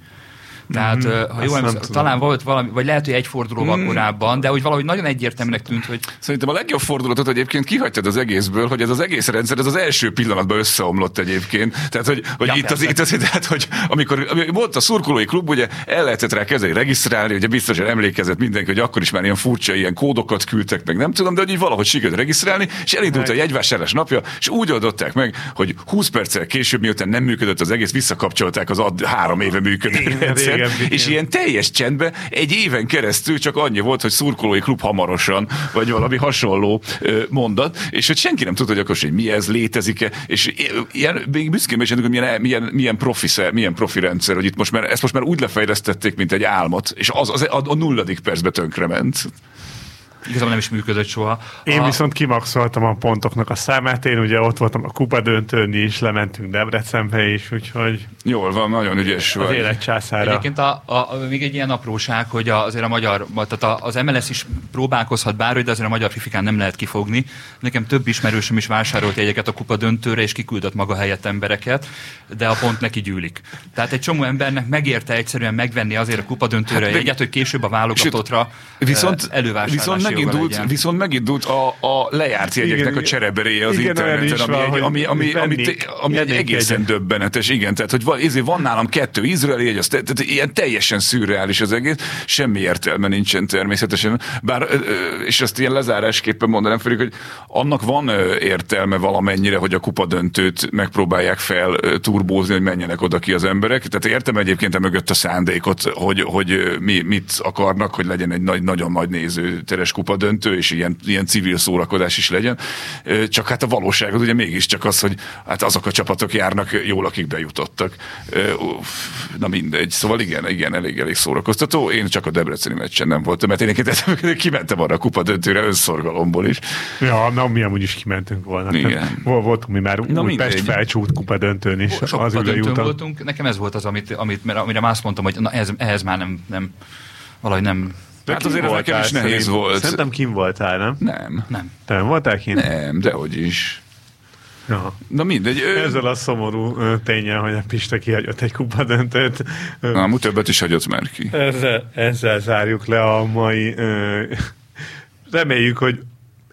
Tehát, mm, ha jól emlékszem, talán volt valami, vagy lehet, hogy egy fordulóval mm. korábban, de hogy valahogy nagyon egyértelműnek tűnt, hogy... Szerintem a legjobb fordulatot egyébként kihagytad az egészből, hogy ez az egész rendszer, ez az első pillanatban összeomlott egyébként. Tehát, hogy, hogy ja, itt, az, itt az, tehát, hogy amikor, volt a szurkolói klub, ugye el lehetett rá kezdeni regisztrálni, ugye biztosan emlékezett mindenki, hogy akkor is már ilyen furcsa ilyen kódokat küldtek meg, nem tudom, de hogy így valahogy sikerült regisztrálni, és elindult a jegyvásárlás napja, és úgy oldották meg, hogy 20 perccel később, miután nem működött az egész, visszakapcsolták az ad, három éve működő rendszer, és ilyen teljes csendben egy éven keresztül csak annyi volt, hogy szurkolói klub hamarosan, vagy valami hasonló mondat, és hogy senki nem tudta, hogy akkor hogy mi ez, létezik-e, és ilyen, még büszkén is hogy milyen, milyen, milyen, profi, milyen profi rendszer, hogy itt most már, ezt most már úgy lefejlesztették, mint egy álmot, és az, az a, a nulladik percben tönkrement igazából nem is működött soha. Én a... viszont kimaxoltam a pontoknak a számát, én ugye ott voltam a kupa döntőn is, lementünk Debrecenbe is, úgyhogy... Jól van, nagyon ügyes vagy. Az élet császára. Egyébként a, a, a, még egy ilyen apróság, hogy a, azért a magyar, tehát az MLS is próbálkozhat bárhogy, de azért a magyar fifikán nem lehet kifogni. Nekem több ismerősöm is vásárolt jegyeket a kupa döntőre, és kiküldött maga helyett embereket, de a pont neki gyűlik. Tehát egy csomó embernek megérte egyszerűen megvenni azért a kupa döntőre hát, jegyet, hogy később a válogatottra viszont, elővásárlási viszont megindult, viszont megindult a, a lejárt jegyeknek a csereberéje az igen, interneten, ami, van, egy, ami, ami, ami, ami, ami egy egészen egy. döbbenetes, igen, tehát hogy van, ezért van nálam kettő izraeli jegy, az, tehát ilyen teljesen szürreális az egész, semmi értelme nincsen természetesen, bár, és ezt ilyen lezárásképpen mondanám fel, hogy annak van értelme valamennyire, hogy a kupa döntőt megpróbálják fel turbózni, hogy menjenek oda ki az emberek, tehát értem egyébként a mögött a szándékot, hogy, hogy mi, mit akarnak, hogy legyen egy nagy, nagyon nagy nézőteres kupa döntő, és ilyen, ilyen civil szórakozás is legyen. Csak hát a valóság az ugye mégiscsak az, hogy hát azok a csapatok járnak jól, akik bejutottak. Na mindegy. Szóval igen, igen, elég, elég szórakoztató. Én csak a Debreceni meccsen nem voltam, mert én kimentem arra a kupa döntőre önszorgalomból is. Ja, na mi amúgy is kimentünk volna. Igen. Voltunk mi már na, Pest felcsút kupa döntőn is. Sok az döntőn voltunk. Nekem ez volt az, amit, amit mert, amire már azt mondtam, hogy na, ehhez, ehhez már nem, nem valahogy nem de hát azért nekem is nehéz szerint, volt. Szerintem kim voltál, nem? Nem. Nem. Te nem voltál kint? Nem, dehogy is. Ja. Na mindegy. Ő... Ezzel a szomorú tényel, hogy a Pista kihagyott egy kupa döntőt. Na, amúgy többet is hagyott már ki. Ezzel, ezzel zárjuk le a mai... Reméljük, hogy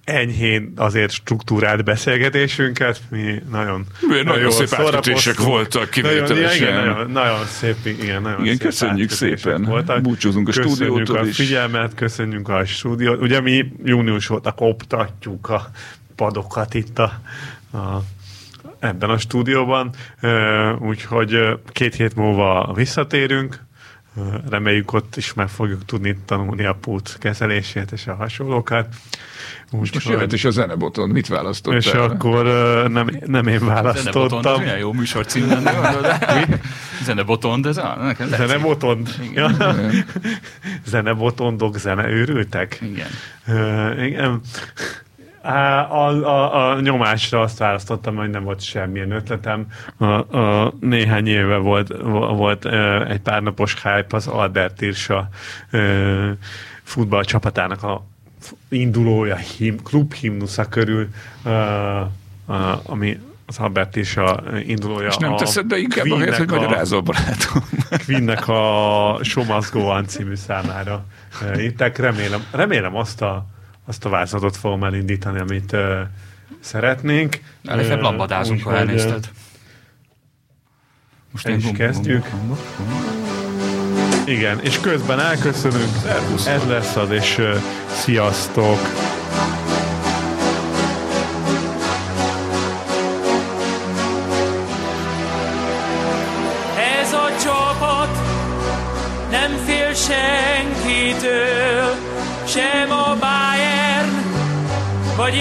enyhén azért struktúrált beszélgetésünket. Mi nagyon, Mi nagyon szép átkötések voltak kivételesen. Nagyon, igen, nagyon, nagyon szép, igen, nagyon igen, szép köszönjük szépen. Voltak. Búcsúzunk a köszönjük a figyelmet, köszönjük a stúdiót. Ugye mi június óta koptatjuk a padokat itt a, a ebben a stúdióban, úgyhogy két hét múlva visszatérünk, reméljük ott is meg fogjuk tudni tanulni a pút kezelését és a hasonlókat. Úgy, most jöhet is a zeneboton, mit választottál? És akkor nem, nem én választottam. Zeneboton, milyen jó műsor cím lenne. Zeneboton, de nekem Zeneboton. Ja. Zenebotondok, zeneőrültek? Igen. Uh, igen. A, a, a nyomásra azt választottam, hogy nem volt semmilyen ötletem. A, a, néhány éve volt, volt egy párnapos hype az Albert Irsa futballcsapatának a indulója, him, klubhimnusza körül, uh, uh, ami az Albert is a indulója. És nem teszed be inkább a helyet, hogy magyarázol, barátom. Queennek a On című számára ittek. Remélem, remélem azt a, azt a vázatot fogom elindítani, amit uh, szeretnénk. Legfeljebb lambadázunk, ha elnézted. Most is kezdjük. Igen, és közben elköszönünk. Ez lesz az, és uh, sziasztok!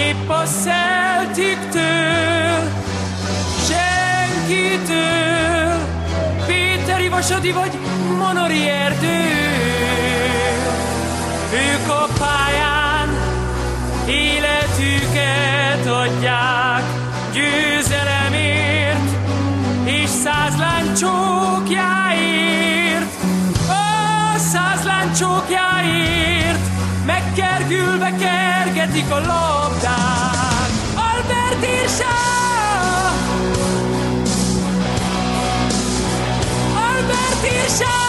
Épp a Celtic-től, senkitől. Péteri Vasadi vagy Monori erdő. Ők a pályán életüket adják győzelemért és száz csókjáért. A száz csókjáért megkergülve kergetik a labdát. Albert Irsa! Albert